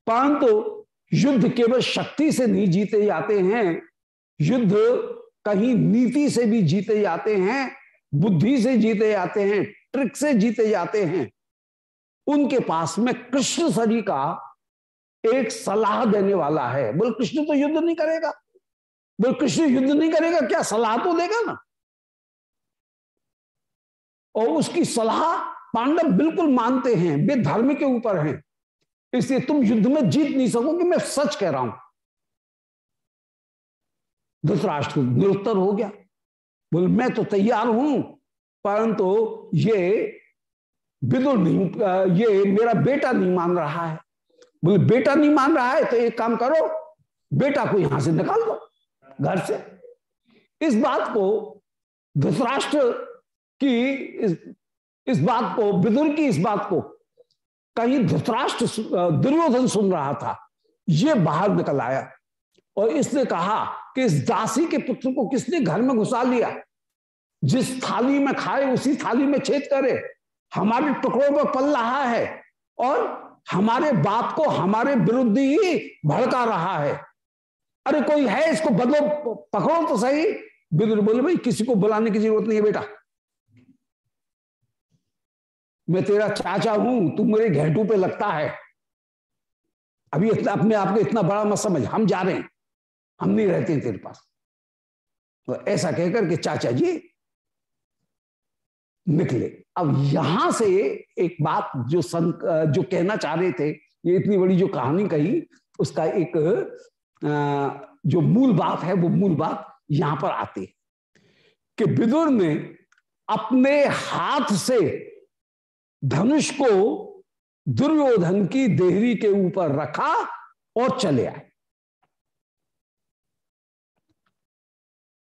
परंतु तो युद्ध केवल शक्ति से नहीं जीते जाते हैं, युद्ध कहीं नीति से भी जीते जाते हैं, बुद्धि से जीते जाते हैं, ट्रिक से जीते जाते हैं। उनके पास में कृष्ण सरी का एक सलाह देने वाला है। बोल, कृष्ण तो युद्ध नहीं करेगा। बोल, कृष्ण युद्ध नहीं करेगा? क्या सलाह तो देगा ना? और उसकी सलाह पांडव बिल्कुल मानते हैं, वे धर्म के ऊपर हैं। इसलिए तुम युद्ध में जीत नहीं सकोगे, मैं सच कह रहा हूँ। धृतराष्ट्र निरुत्तर हो गया। बोल, मैं तो तैयार हूँ, परंतु ये विदुर नहीं, ये मेरा बेटा नहीं मान रहा है। बोले, बेटा नहीं मान रहा है तो एक काम करो, बेटा को यहाँ से निकाल दो, घर से। इस बात को धृतराष्ट्र की इस, इस बात को विदुर की इस बात को कहीं धृतराष्ट्र दुर्योधन सुन रहा था। ये बाहर निकल आया और इसने कहा कि इस दासी के पुत्र को किसने घर में घुसा लिया? जिस थाली में खाए उसी थाली में छेद करे। हमारे टुकड़ों में पल रहा है और हमारे बाप को हमारे विरुद्ध ही भड़का रहा है। अरे कोई है इसको बदलो पकड़ो तो सही। बिदुर बोले भाई किसी को बुलाने की ज़रूरत नहीं है बेटा। मैं तेरा चाचा हूँ, तू मेरे घेटू पे लगता है। अभी इतना अपने आप को इतना बड़ा मत समझ, हम जा रहे हैं। हम नहीं रहते हैं तेरे पास। तो ऐसा कहकर के चाचा जी निकले। अब यहाँ से एक बात जो संत जो कहना चाह रहे थे, ये इतनी बड़ी जो कहानी कही, उसका एक जो मूल बात है, वो मूल बात यहाँ पर आती है कि विदुर ने अपने हाथ से धनुष को दुर्योधन की देहरी के ऊपर रखा और चले आए।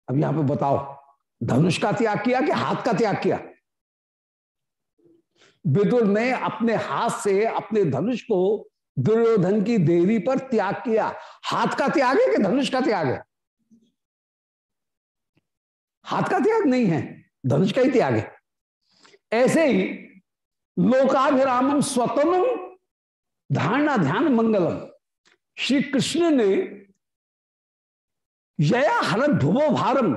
अब यहाँ पे बताओ, धनुष का त्याग किया कि हाथ का त्याग किया? विदुर ने अपने हाथ से अपने धनुष को दुर्योधन की देवी पर त्याग किया। हाथ का त्याग है कि धनुष का त्याग है? हाथ का त्याग नहीं है, धनुष का ही त्याग है। ऐसे ही लोकाभिरामम स्वतनम धारणा ध्यान मंगलम। श्री कृष्ण ने यया हर भुवो भारम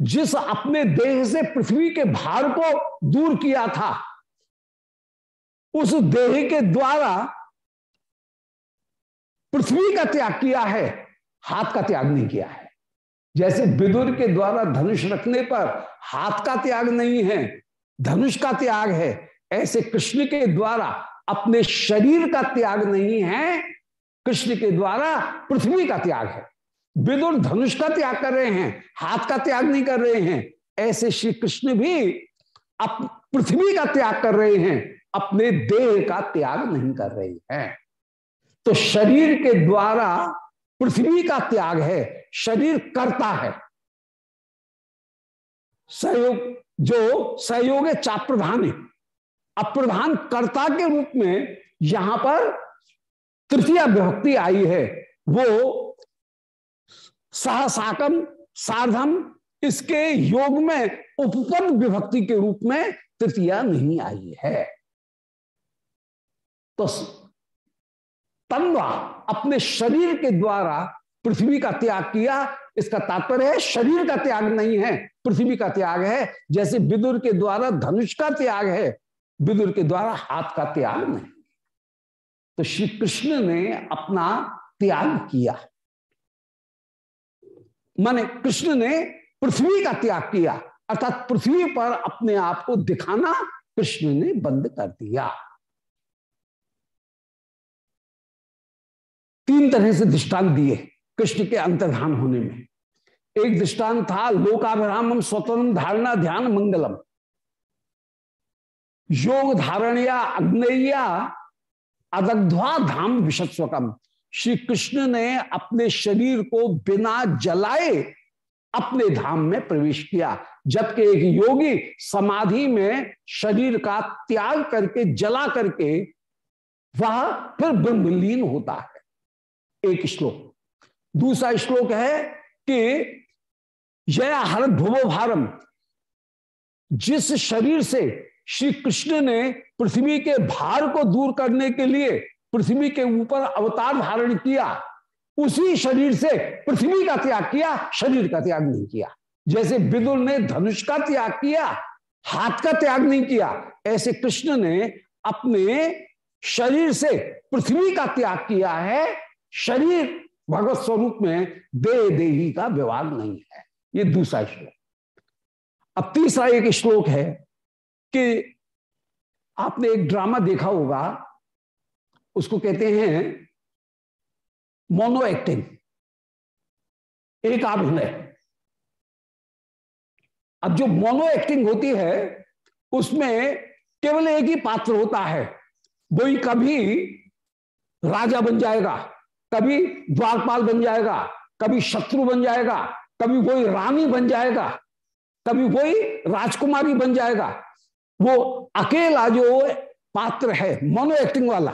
जिस अपने देह से पृथ्वी के भार को दूर किया था, उस देह के द्वारा पृथ्वी का त्याग किया है, हाथ का त्याग नहीं किया है। जैसे विदुर के द्वारा धनुष रखने पर हाथ का त्याग नहीं है धनुष का त्याग है। ऐसे कृष्ण के द्वारा अपने शरीर का त्याग नहीं है, कृष्ण के द्वारा पृथ्वी का त्याग है। विदुर धनुष का त्याग कर रहे हैं, हाथ का त्याग नहीं कर रहे हैं। ऐसे श्री कृष्ण भी अप, पृथ्वी का त्याग कर रहे हैं, अपने देह का त्याग नहीं कर रही है। तो शरीर के द्वारा पृथ्वी का त्याग है, शरीर करता है। सहयोग जो सहयोग है चाप्रधान है। अप्रधान कर्ता के रूप में यहाँ पर तृतीय विभक्ति आई है। वो सहसाकम साधम इसके योग में उपपद विभक्ति के रूप में तृतीय नहीं आई है। तो तन्वा अपने शरीर के द्वारा पृथ्वी का त्याग किया इसका तात्पर्य है, शरीर का त्याग नहीं है, पृथ्वी का त्याग है। जैसे विदुर के द्वारा धनुष का त्याग है, विदुर के द्वारा हाथ का त्याग नहीं। तो श्री कृष्ण ने अपना त्याग किया। माने कृष्ण ने पृथ्वी का त्याग किया, अर्थात पृथ्वी पर अपने आप को दिखाना कृष्ण ने बंद कर दिया। तीन तरह से दृष्टांत दिए। कृष्ण के अंतर्धान होने में। एक दृष्टांत था लोकाभिरामम स्वतंत्र धारणा ध्यान मंगलम। योग धारणया अग्नया अदग्ध्वा धाम विशस्वकम श्री कृष्ण ने अपने शरीर को बिना जलाए अपने धाम में प्रवेश किया, जबकि एक योगी समाधि में शरीर का त्याग करके, जला करके वह फिर ब्रह्मलीन होता है। एक श्लोक। दूसरा श्लोक है कि जया हर ध्रुवो भारम। जिस शरीर से श्री कृष्ण ने पृथ्वी के भार को दूर करने के लिए पृथ्वी के ऊपर अवतार धारण किया, उसी शरीर से पृथ्वी का त्याग किया, शरीर का त्याग नहीं किया। जैसे विदुर ने धनुष का त्याग किया, हाथ का त्याग नहीं किया, ऐसे कृष्ण ने अपने शरीर से पृथ्वी का त्याग किया है, शरीर भगवत स्वरूप में दे देही का विवाद नहीं है। ये दूसरा श्लोक। अब तीसरा एक श्लोक है कि आपने एक ड्रामा देखा होगा, उसको कहते हैं मोनो एक्टिंग एक अभिनय। अब जो मोनो एक्टिंग होती है, उसमें केवल एक ही पात्र होता है वही कभी राजा बन जाएगा। कभी द्वारपाल बन जाएगा, कभी शत्रु बन जाएगा, कभी वही रानी बन जाएगा, कभी वही राजकुमारी बन जाएगा। वो अकेला जो पात्र है मोनो एक्टिंग वाला,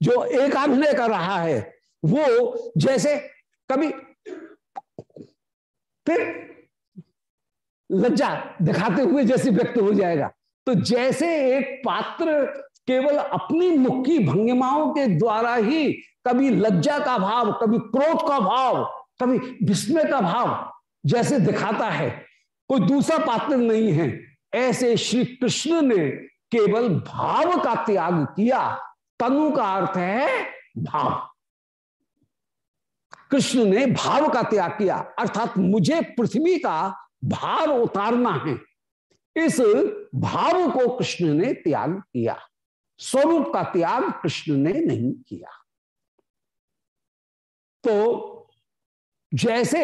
जो एक अभिनय कर रहा है, वो जैसे कभी फिर लज्जा दिखाते हुए जैसे व्यक्त हो जाएगा। तो जैसे एक पात्र केवल अपनी मुख्य भंगिमाओं के द्वारा ही कभी लज्जा का भाव, कभी क्रोध का भाव, कभी विस्मय का भाव जैसे दिखाता है। कोई दूसरा पात्र नहीं है। ऐसे श्री कृष्ण ने केवल भाव का त्याग किया। तनु का अर्थ है भाव। कृष्ण ने भाव का त्याग किया। अर्थात मुझे पृथ्वी का भार उतारना है। इस भाव को कृष्ण ने त्याग किया। स्वरूप का त्याग कृष्ण ने नहीं किया। तो जैसे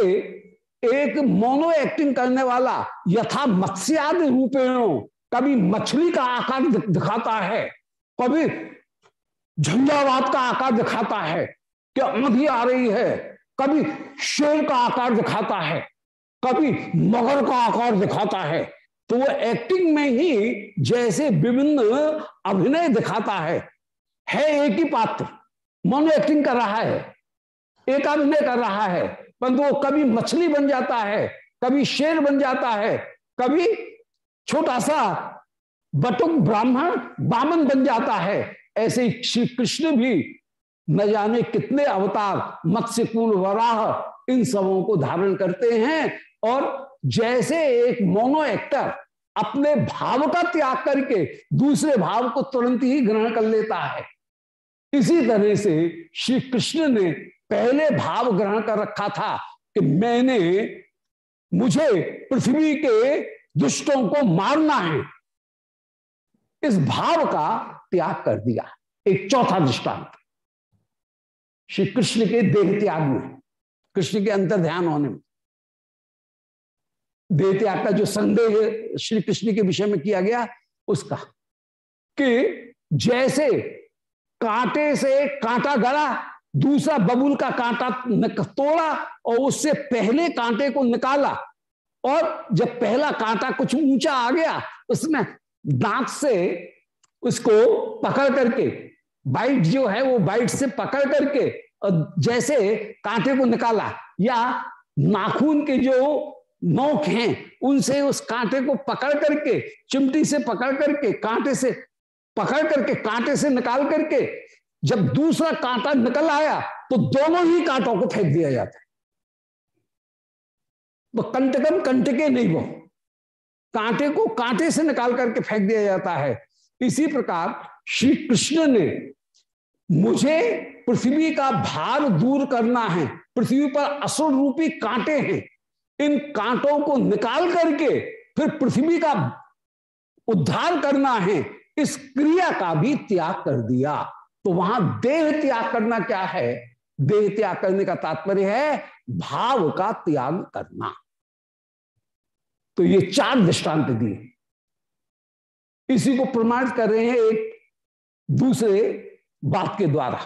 एक मोनो एक्टिंग करने वाला यथा मत्स्यादि रूपेणों कभी मछली का आकार दिखाता है, कभी झंझावात का आकार दिखाता है कि आंधी आ रही है, कभी शेर का आकार दिखाता है, कभी मगर का आकार दिखाता है। तो वो एक्टिंग में ही जैसे विभिन्न अभिनय दिखाता है। है एक ही पात्र, मोनो एक्टिंग कर रहा है। एक अभिनय कर रहा है, परंतु वो कभी मछली बन जाता है, कभी शेर बन जाता है, कभी छोटा सा बटुक ब्राह्मण, बामन बन जाता है। ऐसे श्री कृष्ण भी न जाने कितने अवतार मत्स्य कुल वराह, इन सबों को धारण करते हैं और जैसे एक मोनो एक्टर अपने भाव का त्याग करके दूसरे भाव को तुरंत ही ग्रहण कर लेता है। इसी तरह से श्री कृष्ण ने पहले भाव ग्रहण कर रखा था कि मैंने मुझे पृथ्वी के दुष्टों को मारना है। इस भाव का त्याग कर दिया। एक चौथा दृष्टांत। श्री कृष्ण के देह त्याग में कृष्ण के अंतर ध्यान होने में। देह त्याग का जो संदेह श्री कृष्ण के विषय में किया गया, उसका कि जैसे कांटे से कांटा गड़ा दूसरा बबुल का कांटा तोड़ा और उससे पहले कांटे को निकाला। और जब पहला कांटा कुछ ऊँचा आ गया, उसमें दांत से उसको पकड़ करके, बाइट जो है वो बाइट से पकड़ करके और जैसे कांटे को निकाला, या नाखून के जो नोक हैं, उनसे उस कांटे को पकड़ करके, चिमटी से पकड़ करके, कांटे से पकड़ करके, कांटे से निकाल करके जब दूसरा कांटा निकल आया तो दोनों ही कांटों को फेंक दिया जाता है। वो कंटकम कंटके नहीं वो। कांटे को कांटे से निकाल करके फेंक दिया जाता है। इसी प्रकार श्री कृष्ण ने मुझे पृथ्वी का भार दूर करना है, पृथ्वी पर असुर रूपी कांटे हैं, इन कांटों को निकाल करके फिर पृथ्वी का उद्धार करना है, इस क्रिया का भी त्याग कर दिया। तो वहाँ देह त्याग करना क्या है? देह त्याग करने का तात्पर्य है भाव का त्याग करना। तो ये चार दृष्टांत दिए। इसी को प्रमाणित कर रहे हैं एक दूसरे बात के द्वारा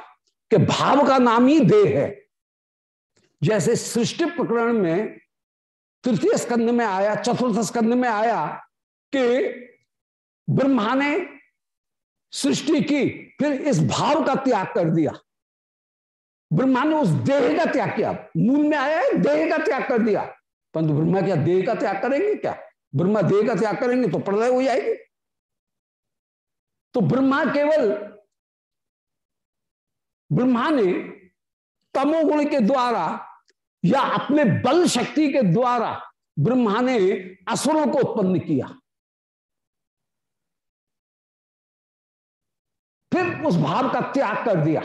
कि भाव का नाम ही देह है। जैसे सृष्टि प्रकरण में तृतीय स्कंध में आया, चतुर्थ स्कंध में आया कि ब्रह्मा ने सृष्टि की, फिर इस भाव का त्याग कर दिया। ब्रह्मा ने उस देह का त्याग किया। मूल में आया है, देह का त्याग कर दिया। परंतु ब्रह्मा क्या, देह का त्याग करेंगे क्या? ब्रह्मा देह का त्याग करेंगे तो प्रलय हो जाएगी। तो ब्रह्मा केवल, ब्रह्मा ने तमोगुण के द्वारा या अपने बल शक्ति के द्वारा ब्रह्मा ने असुरों को उत्पन्न किया। उस भाव का त्याग कर दिया।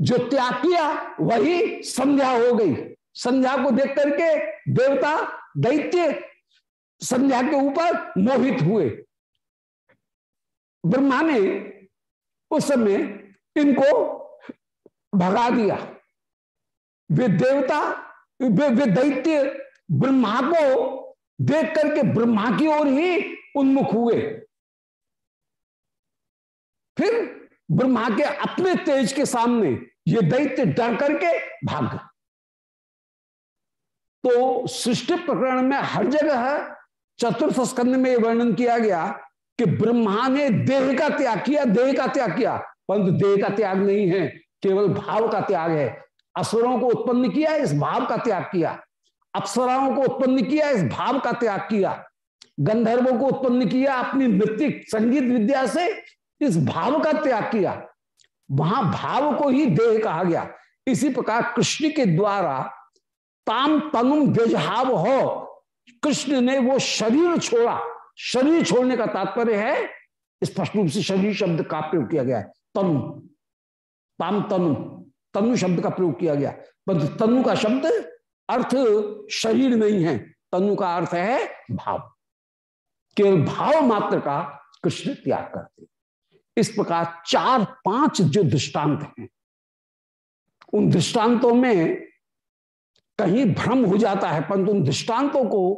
जो त्याग किया वही संध्या हो गई। संध्या को देख करके देवता दैत्य संध्या के ऊपर मोहित हुए। ब्रह्मा ने उस समय इनको भगा दिया। वे देवता वे, वे दैत्य ब्रह्मा को देख करके ब्रह्मा की ओर ही उन्मुख हुए। फिर ब्रह्मा के अपने तेज के सामने ये दैत्य डर करके भाग तो सृष्टि प्रकरण में हर जगह चतुर्थ स्कंद में वर्णन किया गया कि ब्रह्मा ने देह का त्याग किया, देह का त्याग किया, परंतु देह का त्याग नहीं है, केवल भाव का त्याग है। असुरों को उत्पन्न किया, इस भाव का त्याग किया। अप्सराओं को उत्पन्न किया, इस भाव का त्याग किया। गंधर्वों को उत्पन्न किया, अपनी नृत्य संगीत विद्या से इस भाव का त्याग किया। वहाँ भाव को ही देह कहा गया। इसी प्रकार कृष्ण के द्वारा ताम तनुम व्यजहाव हो, कृष्ण ने वो शरीर छोड़ा। शरीर छोड़ने का तात्पर्य है, स्पष्ट रूप से शरीर शब्द का प्रयोग किया गया है। तनु। ताम तनु। तनु शब्द का प्रयोग किया गया। परंतु तनु का शब्द अर्थ शरीर नहीं है तनु का अर्थ है भाव। केवल भाव मात्र का कृष्ण त्याग करते इस प्रकार चार पाँच जो दृष्टांत हैं, उन दृष्टांतों में कहीं भ्रम हो जाता है, परंतु उन दृष्टांतों को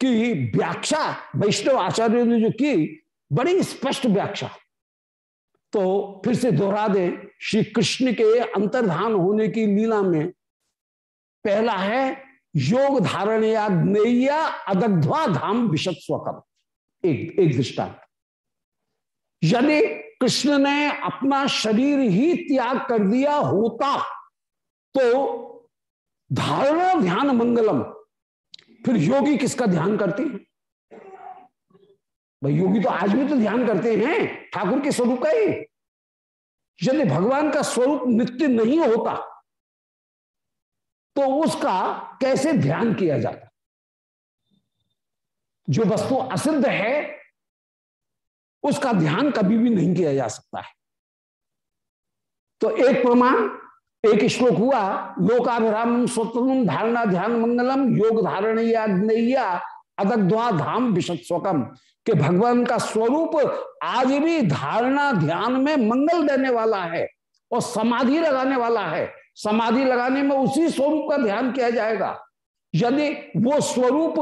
की व्याख्या वैष्णव आचार्य ने जो की, बड़ी स्पष्ट व्याख्या। तो फिर से दोहरा दे, श्री कृष्ण के अंतर्धान होने की लीला में पहला है, योग धारण या ज्ञेया अदग्ध्वा धाम विशद स्वकम एक एक दृष्टांत। यदि कृष्ण ने अपना शरीर ही त्याग कर दिया होता। तो धारणा ध्यान मंगलम। फिर योगी किसका ध्यान करते हैं? भाई योगी तो आज भी तो ध्यान करते हैं, ठाकुर के स्वरूप का ही। यदि भगवान का स्वरूप नित्य नहीं होता तो उसका कैसे ध्यान किया जाता? जो वस्तु असिद्ध है उसका ध्यान कभी भी नहीं किया जा सकता है। तो एक प्रमाण, एक श्लोक हुआ, लोकाभिराम स्वतंत्र धारणा ध्यान मंगलम, योग धारण या अदग्ध्वा धाम विशद स्वकम कि भगवान का स्वरूप आज भी धारणा ध्यान में मंगल देने वाला है और समाधि लगाने वाला है। समाधि लगाने में उसी स्वरूप का ध्यान किया जाएगा। यदि वो स्वरूप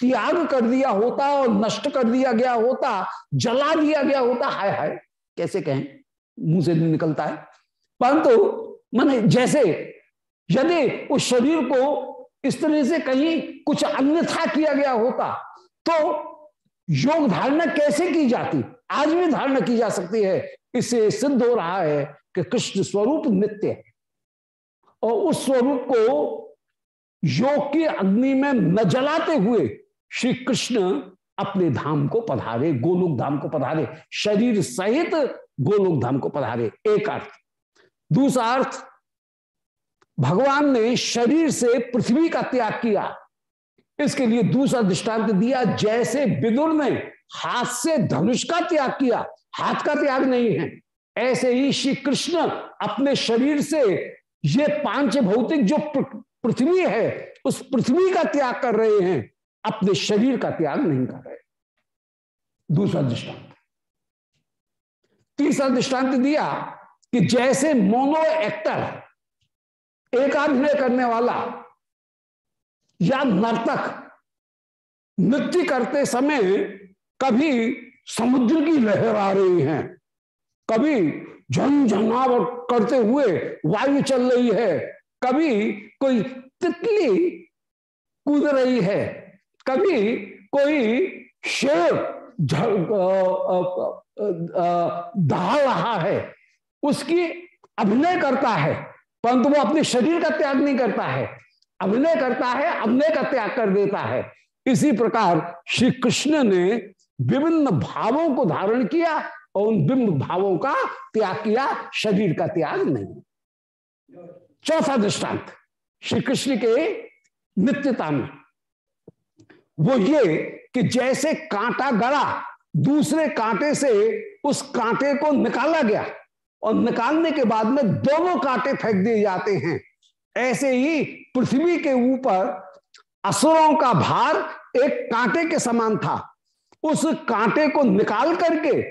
त्याग कर दिया होता और नष्ट कर दिया गया होता, जला दिया गया होता। हाय हाय, कैसे कहें? मुँह से निकलता है। परंतु, माने जैसे यदि उस शरीर को इस तरह से कहीं कुछ अन्यथा किया गया होता तो योग धारणा कैसे की जाती? आज भी धारणा की जा सकती है। इससे सिद्ध हो रहा है कि कृष्ण स्वरूप नित्य है। और उस स्वरूप को योग की अग्नि में न जलाते हुए श्री कृष्ण अपने धाम को पधारे, गोलोक धाम को पधारे, शरीर सहित गोलोक धाम को पधारे, एक अर्थ। दूसरा अर्थ, भगवान ने शरीर से पृथ्वी का त्याग किया। इसके लिए दूसरा दृष्टांत दिया, जैसे विदुर ने हाथ से धनुष का त्याग किया, हाथ का त्याग नहीं है। ऐसे ही श्री कृष्ण अपने शरीर से ये पाँच भौतिक जो पृथ्वी है, उस पृथ्वी का त्याग कर रहे हैं, अपने शरीर का त्याग नहीं कर रहे। दूसरा दृष्टांत। तीसरा दृष्टांत दिया कि जैसे मोनो एक्टर, एकाभिनय करने वाला या नर्तक नृत्य करते समय कभी समुद्र की लहर आ रही है, कभी झंझनाव करते हुए वायु चल रही है, कभी कोई तितली कूद रही है, कभी कोई शेर दहा रहा है, उसकी अभिनय करता है, परंतु वो अपने शरीर का त्याग नहीं करता है, अभिनय करता है अभिनय का त्याग कर देता है। इसी प्रकार श्री कृष्ण ने विभिन्न भावों को धारण किया और उन बिंब भावों का त्याग किया, शरीर का त्याग नहीं। चौथा दृष्टांत। श्री कृष्ण के नित्यता में। वो ये कि जैसे कांटा गड़ा, दूसरे कांटे से उस कांटे को निकाला गया और निकालने के बाद में दोनों कांटे फेंक दिए जाते हैं। ऐसे ही पृथ्वी के ऊपर असुरों का भार एक कांटे के समान था। उस कांटे को निकाल करके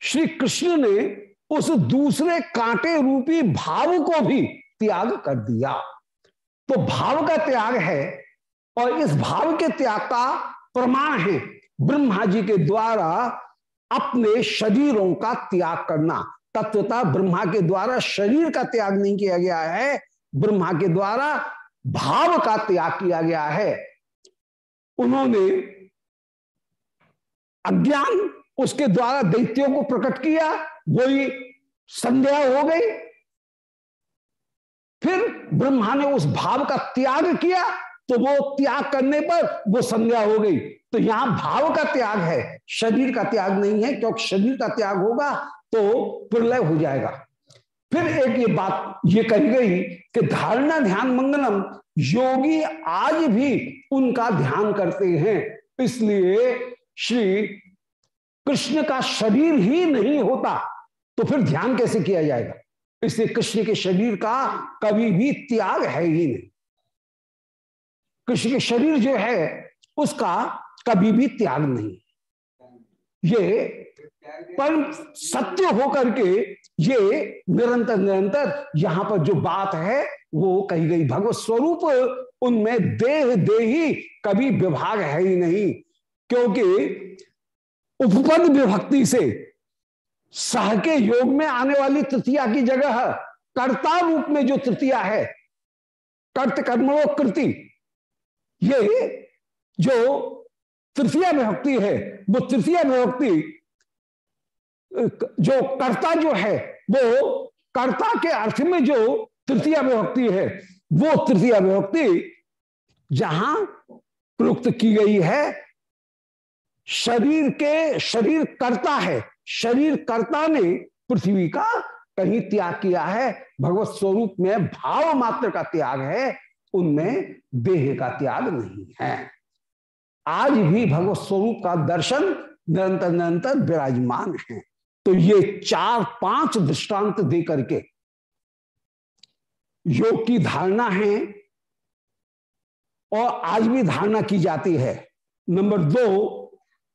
श्री कृष्ण ने उस दूसरे कांटे रूपी भाव को भी त्याग कर दिया। तो भाव का त्याग है और इस भाव के त्याग का प्रमाण है ब्रह्मा जी के द्वारा अपने शरीरों का त्याग करना। तत्वता ब्रह्मा के द्वारा शरीर का त्याग नहीं किया गया है, ब्रह्मा के द्वारा भाव का त्याग किया गया है। उन्होंने अज्ञान उसके द्वारा दैत्यों को प्रकट किया, वही संध्या हो गई फिर ब्रह्मा ने उस भाव का त्याग किया तो वो त्याग करने पर वो संज्ञा हो गई। तो यहाँ भाव का त्याग है, शरीर का त्याग नहीं है, क्योंकि शरीर का त्याग होगा तो प्रलय हो जाएगा। फिर एक ये बात ये कही गई कि धारणा ध्यान मंगलम, योगी आज भी उनका ध्यान करते हैं। इसलिए श्री कृष्ण का शरीर ही नहीं होता तो फिर ध्यान कैसे किया जाएगा? इसलिए कृष्ण के शरीर का कभी भी त्याग है ही नहीं। कृष्ण के शरीर जो है, उसका कभी भी त्याग नहीं। ये पर सत्य होकर के ये निरंतर निरंतर यहाँ पर जो बात है, वो कही गई। भगवत स्वरूप उनमें देह देही कभी विभाग है ही नहीं, क्योंकि उपपद विभक्ति से सह के योग में आने वाली तृतीया की जगह कर्ता रूप में जो तृतीया है, कर्त कर्मणो कृति, ये जो तृतीय विभक्ति है, वो तृतीय विभक्ति, जो कर्ता जो है, वो कर्ता के अर्थ में जो तृतीय विभक्ति है, वो तृतीय विभक्ति जहाँ प्रयुक्त की गई है, शरीर के शरीर कर्ता है शरीर कर्ता ने पृथ्वी का कहीं त्याग किया है, भगवत स्वरूप में भाव मात्र का त्याग है, उनमें देह का त्याग नहीं है। आज भी भगवत स्वरूप का दर्शन निरंतर निरंतर विराजमान है। तो ये चार पाँच दृष्टांत दे करके योग की धारणा है और आज भी धारणा की जाती है। नंबर दो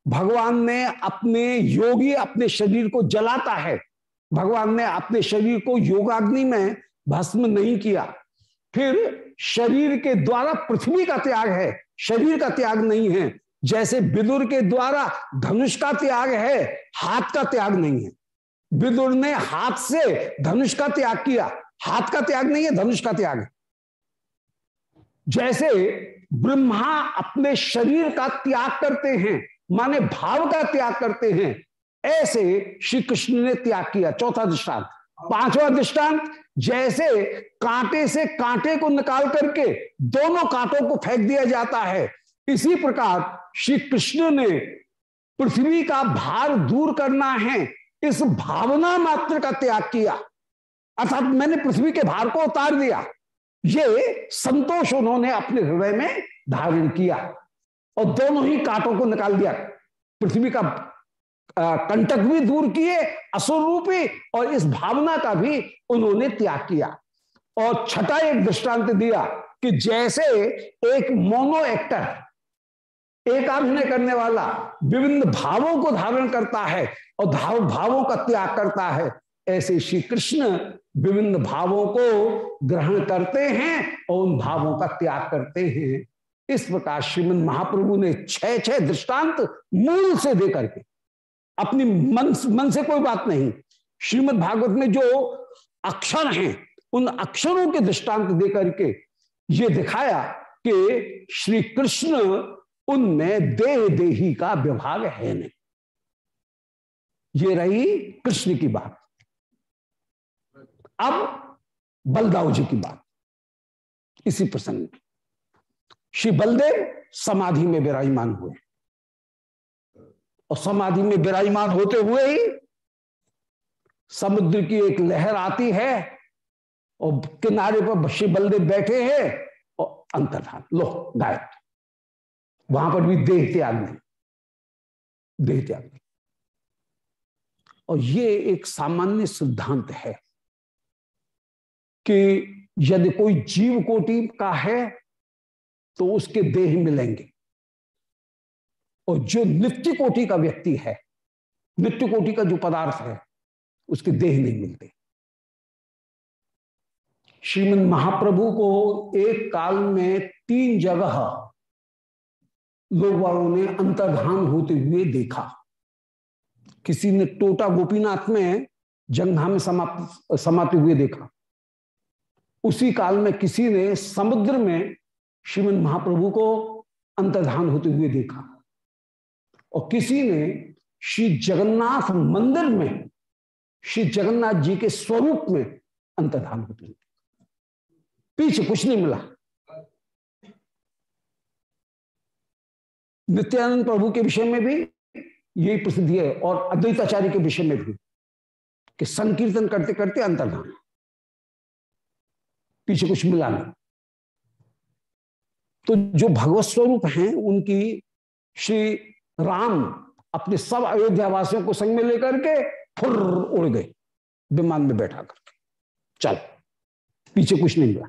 भगवान ने अपने योगी अपने शरीर को जलाता है। भगवान ने अपने शरीर को योगाग्नि में भस्म नहीं किया। फिर शरीर के द्वारा पृथ्वी का त्याग है। शरीर का त्याग नहीं है। जैसे विदुर के द्वारा धनुष का त्याग है, हाथ का त्याग नहीं है। विदुर ने हाथ से धनुष का त्याग किया। हाथ का त्याग नहीं है, धनुष का त्याग है। जैसे ब्रह्मा अपने शरीर का त्याग करते हैं माने भाव का त्याग करते हैं। ऐसे श्री कृष्ण ने त्याग किया, चौथा दृष्टांत। पांचवा दृष्टांत, जैसे कांटे से कांटे को निकाल करके दोनों कांटों को फेंक दिया जाता है, इसी प्रकार श्री कृष्ण ने पृथ्वी का भार दूर करना है, इस भावना मात्र का त्याग किया। अर्थात मैंने पृथ्वी के भार को उतार दिया। ये संतोष उन्होंने अपने हृदय में धारण किया। और दोनों ही कांटों को निकाल दिया। पृथ्वी का कंटक भी दूर किए, असुर रूपी, और इस भावना का भी उन्होंने त्याग किया। और छठा एक दृष्टांत दिया कि जैसे एक मोनो एक्टर, एक अभिनय करने वाला विभिन्न भावों को धारण करता है और भाव, भावों का त्याग करता है, ऐसे श्री कृष्ण विभिन्न भावों को ग्रहण करते हैं और उन भावों का त्याग करते हैं। इस प्रकार श्रीमद महाप्रभु ने छह छह दृष्टांत मूल से दे करके, अपनी मन मन से कोई बात नहीं, श्रीमद भागवत में जो अक्षर हैं, उन अक्षरों के दृष्टांत दे करके ये दिखाया कि श्री कृष्ण उनमें देह देही का विभाग है नहीं। ये रही कृष्ण की बात। अब बलदाव जी की बात, इसी प्रसंग में। श्री बलदेव समाधि में विराजमान हुए। और समाधि में विराजमान होते हुए ही समुद्र की एक लहर आती है और किनारे पर श्री बलदेव बैठे हैं और अंतर्धान। लो, गायब। वहाँ पर भी देह त्याग नहीं देह त्याग नहीं और ये एक सामान्य सिद्धांत है कि यदि कोई जीव कोटि का है तो उसके देह मिलेंगे। और जो नित्य कोटि का व्यक्ति है, नित्य कोटि का जो पदार्थ है, उसके देह नहीं मिलते। श्रीमद महाप्रभु को एक काल में तीन जगह लोग वालों ने अंतर्धान होते हुए देखा। किसी ने टोटा गोपीनाथ में जंघा में समाप्त समाते हुए देखा। उसी काल में किसी ने समुद्र में श्रीमद महाप्रभु को अंतर्धान होते हुए देखा। और किसी ने श्री जगन्नाथ मंदिर में, श्री जगन्नाथ जी के स्वरूप में अंतर्धान होते हुए पीछे कुछ नहीं मिला। नित्यानंद प्रभु के विषय में भी यही प्रसिद्धि है और अद्वैताचार्य के विषय में भी कि संकीर्तन करते करते अंतर्धान। पीछे कुछ मिला नहीं। तो जो भगवत स्वरूप हैं, उनकी श्री राम अपने सब अयोध्या वासियों को संग में लेकर के फुर उड़ गए, विमान में बैठा करके। चल, पीछे कुछ नहीं मिला।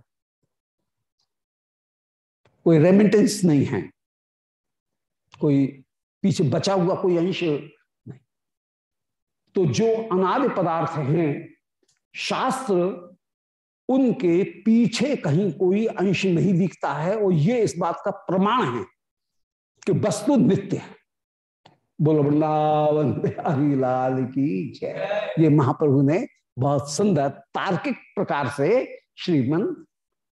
कोई रेमिटेंस नहीं है। कोई पीछे बचा हुआ कोई अंश नहीं। तो जो अनाद पदार्थ हैं, शास्त्र उनके पीछे कहीं कोई अंश नहीं दिखता है और ये इस बात का प्रमाण है कि वस्तु नित्य है। बोलो, वृंदावन हरिलाल की जय। ये महाप्रभु ने बहुत सुंदर तार्किक प्रकार से श्रीमन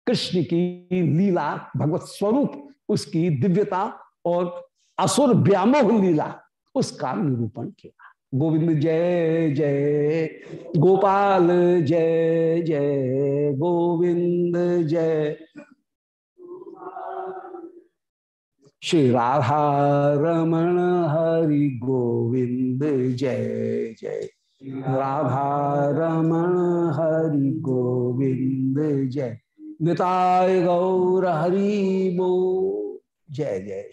कृष्ण की लीला, भगवत स्वरूप, उसकी दिव्यता और असुर व्यामोह लीला, उसका निरूपण किया। गोविंद जय जय। गोपाल जय जय। गोविंद जय। श्री राधा रमण हरि गोविंद जय जय। राधा रमण हरि गोविंद जय। निताय गौर हरि बो जय जय।